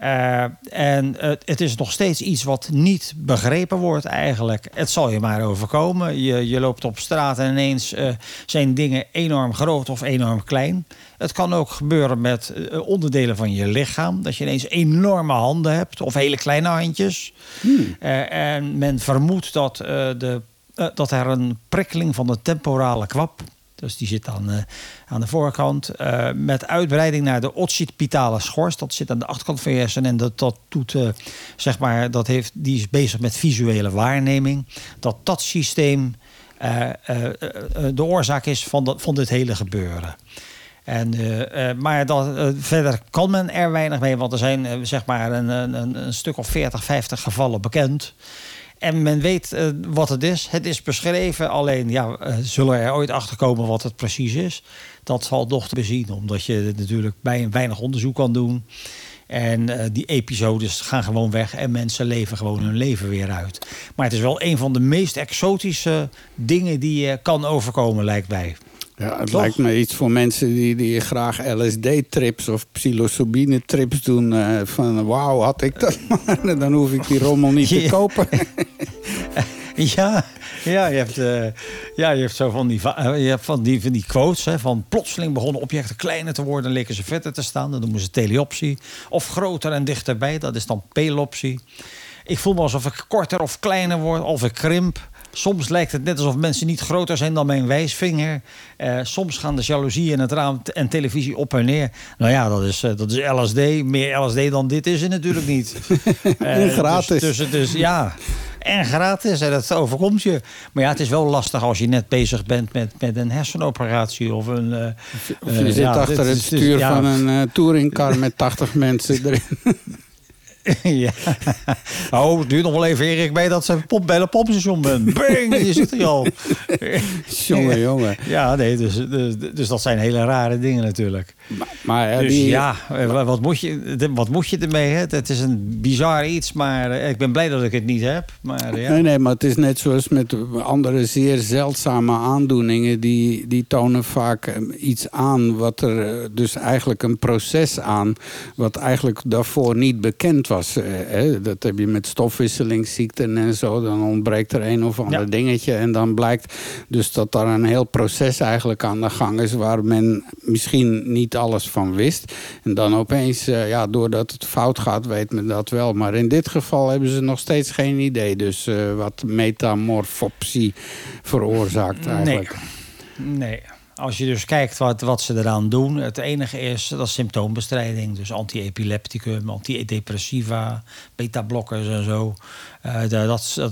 Uh, en het, het, is nog steeds iets wat niet begrepen wordt eigenlijk. Het zal je maar overkomen. Je, je loopt op straat en ineens uh, zijn dingen enorm groot of enorm klein. Het kan ook gebeuren met uh, onderdelen van je lichaam. Dat je ineens enorme handen hebt of hele kleine handjes. Hmm. en men vermoedt dat de dat er een prikkeling van de temporale kwap. Dus die zit aan, uh, aan de voorkant. Uh, met uitbreiding naar de occipitale schors. Dat zit aan de achterkant van je hersenen. En dat, dat doet, zeg maar, dat heeft, die is bezig met visuele waarneming. Dat dat systeem de oorzaak is van, dat, van dit hele gebeuren. En, maar dat, verder kan men er weinig mee, want er zijn zeg maar een, een, een stuk of 40, 50 gevallen bekend. En men weet uh, wat het is. Het is beschreven, alleen ja, uh, zullen er ooit achter komen wat het precies is. Dat zal nog te bezien, omdat je natuurlijk bij weinig onderzoek kan doen. En uh, die episodes gaan gewoon weg en mensen leven gewoon hun leven weer uit. Maar het is wel een van de meest exotische dingen die je kan overkomen, lijkt mij. Ja, het lijkt me iets voor mensen die, die graag LSD-trips of psilocybine-trips doen. Uh, van wauw, had ik dat maar. Dan hoef ik die rommel niet te kopen. ja, ja, je hebt, uh, ja, je hebt zo van die, uh, je hebt van die, van die quotes. Hè, van plotseling begonnen objecten kleiner te worden en leken ze verder te staan. Dat noemen ze teleopsie. Of groter en dichterbij, dat is dan pelopsie. Ik voel me alsof ik korter of kleiner word, of ik krimp. Soms lijkt het net alsof mensen niet groter zijn dan mijn wijsvinger. Uh, soms gaan de jaloezie in het raam en televisie op en neer. Nou ja, dat is, uh, dat is LSD. Meer LSD dan dit is het natuurlijk niet. en uh, gratis. Dus, dus, dus, ja, en gratis. En dat overkomt je. Maar ja, het is wel lastig als je net bezig bent met, met een hersenoperatie. Of een... of je zit ja, achter het, stuur van een touringcar met 80 mensen erin. ja. Oh, het duurt nog wel even, Erik, bij dat ze pop, bij de pompstation bent. Bing, je zit er al. jongen, jongen. Ja, nee, dus, dus, dus, dat zijn hele rare dingen natuurlijk. Maar, maar dus die... ja, wat moet, je, wat moet je ermee? Hè? Het is een bizar iets, maar ik ben blij dat ik het niet heb. Maar, ja. Nee, nee, maar het is net zoals met andere zeer zeldzame aandoeningen. Die, die tonen vaak iets aan, wat er dus eigenlijk een proces aan, wat eigenlijk daarvoor niet bekend was. Hè? Dat heb je met stofwisselingsziekten en zo. Dan ontbreekt er een of ander ja. dingetje. En dan blijkt dus dat daar een heel proces eigenlijk aan de gang is... waar men misschien niet alles van wist. En dan opeens, ja, doordat het fout gaat, weet men dat wel. Maar in dit geval hebben ze nog steeds geen idee. Dus uh, wat metamorfopsie veroorzaakt eigenlijk. Nee. nee. Als je dus kijkt wat, wat ze eraan doen, het enige is dat is symptoombestrijding. Dus anti-epilepticum, antidepressiva, beta-blokkers en zo. Eh, dat,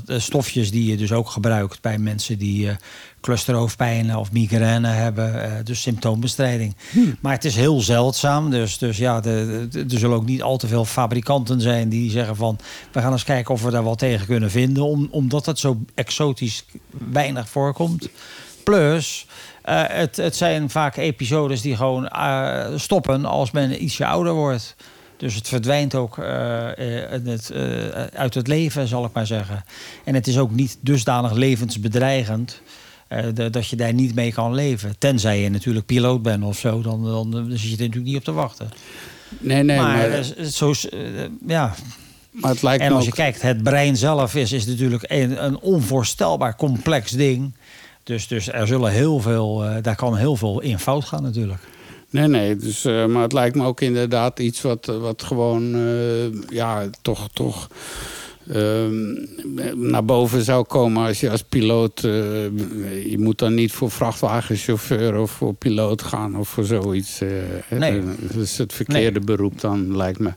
dat stofjes die je dus ook gebruikt bij mensen die eh clusterhoofdpijn of migraine hebben. eh, dus symptoombestrijding. Maar het is heel zeldzaam. Dus, dus ja, de, de- er zullen ook niet al te veel fabrikanten zijn die zeggen van... we gaan eens kijken of we daar wat tegen kunnen vinden. Om, omdat het zo exotisch weinig voorkomt. Plus, eh, het, het zijn vaak episodes die gewoon eh, stoppen als men ietsje ouder wordt. Dus het verdwijnt ook eh, het, uit het leven, zal ik maar zeggen. En het is ook niet dusdanig levensbedreigend de- dat je daar niet mee kan leven. Tenzij je natuurlijk piloot bent of zo, dan, dan, dan zit je er natuurlijk niet op te wachten. Nee, nee, maar maar, zo, ja. maar het lijkt En als je ook... kijkt, het brein zelf is, is natuurlijk een, een onvoorstelbaar complex ding. Dus, dus er zullen heel veel, eh, daar kan heel veel in fout gaan natuurlijk. Nee, nee, dus, eh, maar het lijkt me ook inderdaad iets wat, wat gewoon, eh, ja, toch, toch ehm, naar boven zou komen als je als piloot, je moet dan niet voor vrachtwagenchauffeur of voor piloot gaan of voor zoiets. Nee. Dat is het verkeerde beroep dan, lijkt me.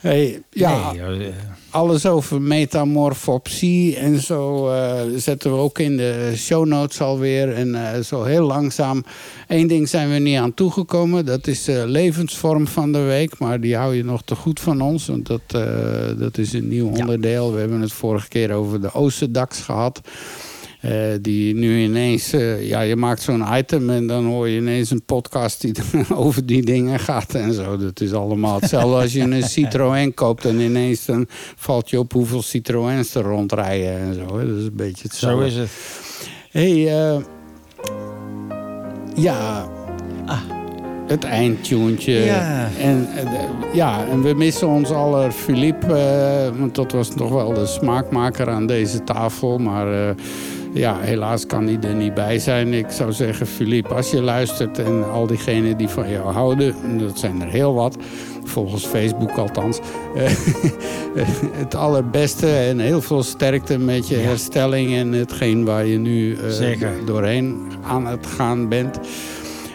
Hey, ja, Nee, alles over metamorfopsie en zo eh, zetten we ook in de show notes alweer. En eh, zo heel langzaam. Eén ding zijn we niet aan toegekomen. Dat is de levensvorm van de week. Maar die hou je nog te goed van ons. Want dat, eh, dat is een nieuw onderdeel. We hebben het vorige keer over de Oosterdax gehad. Eh, die nu ineens, eh, ja, je maakt zo'n item en dan hoor je ineens een podcast die over die dingen gaat en zo. Dat is allemaal hetzelfde als je een Citroën koopt en ineens dan valt je op hoeveel Citroëns er rondrijden en zo. Dat is een beetje hetzelfde. zo is het. hey, eh, ja, Ah. het eindtuntje. Ja. En, ja, en we missen ons aller Philippe. want dat was toch wel de smaakmaker aan deze tafel. Maar ja, helaas kan hij er niet bij zijn. Ik zou zeggen, Philippe, als je luistert... en al diegenen die van jou houden... en dat zijn er heel wat... volgens Facebook althans... het allerbeste en heel veel sterkte met je Ja. herstelling... en hetgeen waar je nu eh, doorheen aan het gaan bent...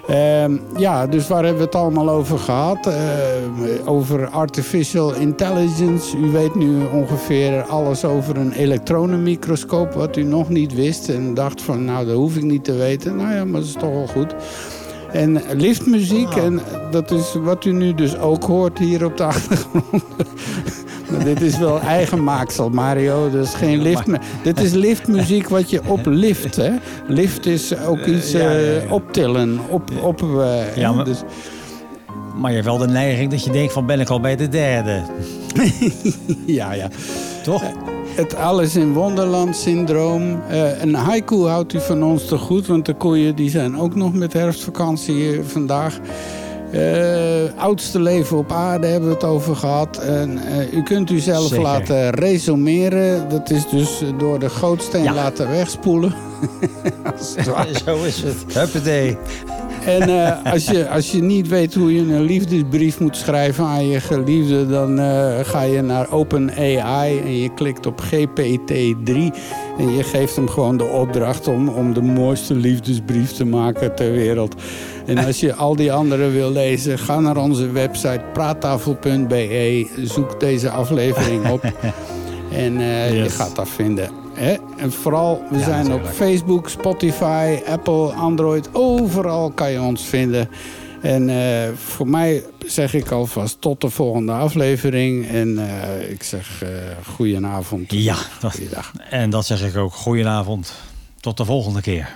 Ehm, ja, dus waar hebben we het allemaal over gehad? Ehm, over artificial intelligence. U weet nu ongeveer alles over een elektronenmicroscoop... wat u nog niet wist en dacht van, nou, dat hoef ik niet te weten. Nou ja, maar dat is toch wel goed. En liftmuziek, Oh. en dat is wat u nu dus ook hoort hier op de achtergrond. Dit is wel eigen maaksel, Mario. Dat is geen lift. meer. Dit is liftmuziek wat je oplift. Hè? Lift is ook iets ja, ja. eh, optillen. Op, op, eh, Ja, maar- dus, Maar je hebt wel de neiging dat je denkt van ben ik al bij de derde. ja, ja. Toch? Het alles in wonderland syndroom. Eh, een haiku houdt u van ons te goed. Want de koeien die zijn ook nog met herfstvakantie eh, vandaag. Eh, oudste leven op aarde hebben we het over gehad. En, eh, u kunt u zelf Zeker. laten resumeren. Dat is dus door de gootsteen Ja. laten wegspoelen. Zo is het. Huppatee. En eh, als, je, als je niet weet hoe je een liefdesbrief moet schrijven aan je geliefde, dan eh, ga je naar OpenAI en je klikt op GPT-3 en je geeft hem gewoon de opdracht om, om de mooiste liefdesbrief te maken ter wereld. En als je al die andere wil lezen, ga naar onze website praattafel.be, zoek deze aflevering op en eh, je gaat dat vinden. Hè? En vooral, we Ja, zijn op. Facebook, Spotify, Apple, Android. Overal kan je ons vinden. En eh, voor mij zeg ik alvast tot de volgende aflevering. En eh, ik zeg eh goedenavond. Ja, dat- en dat zeg ik ook. Goedenavond. Tot de volgende keer.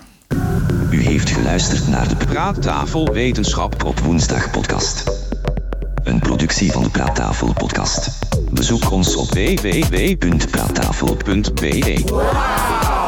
U heeft geluisterd naar de Praattafel Wetenschap op woensdag podcast. Een productie van de Praattafel podcast. Bezoek ons op www.praattafel.be.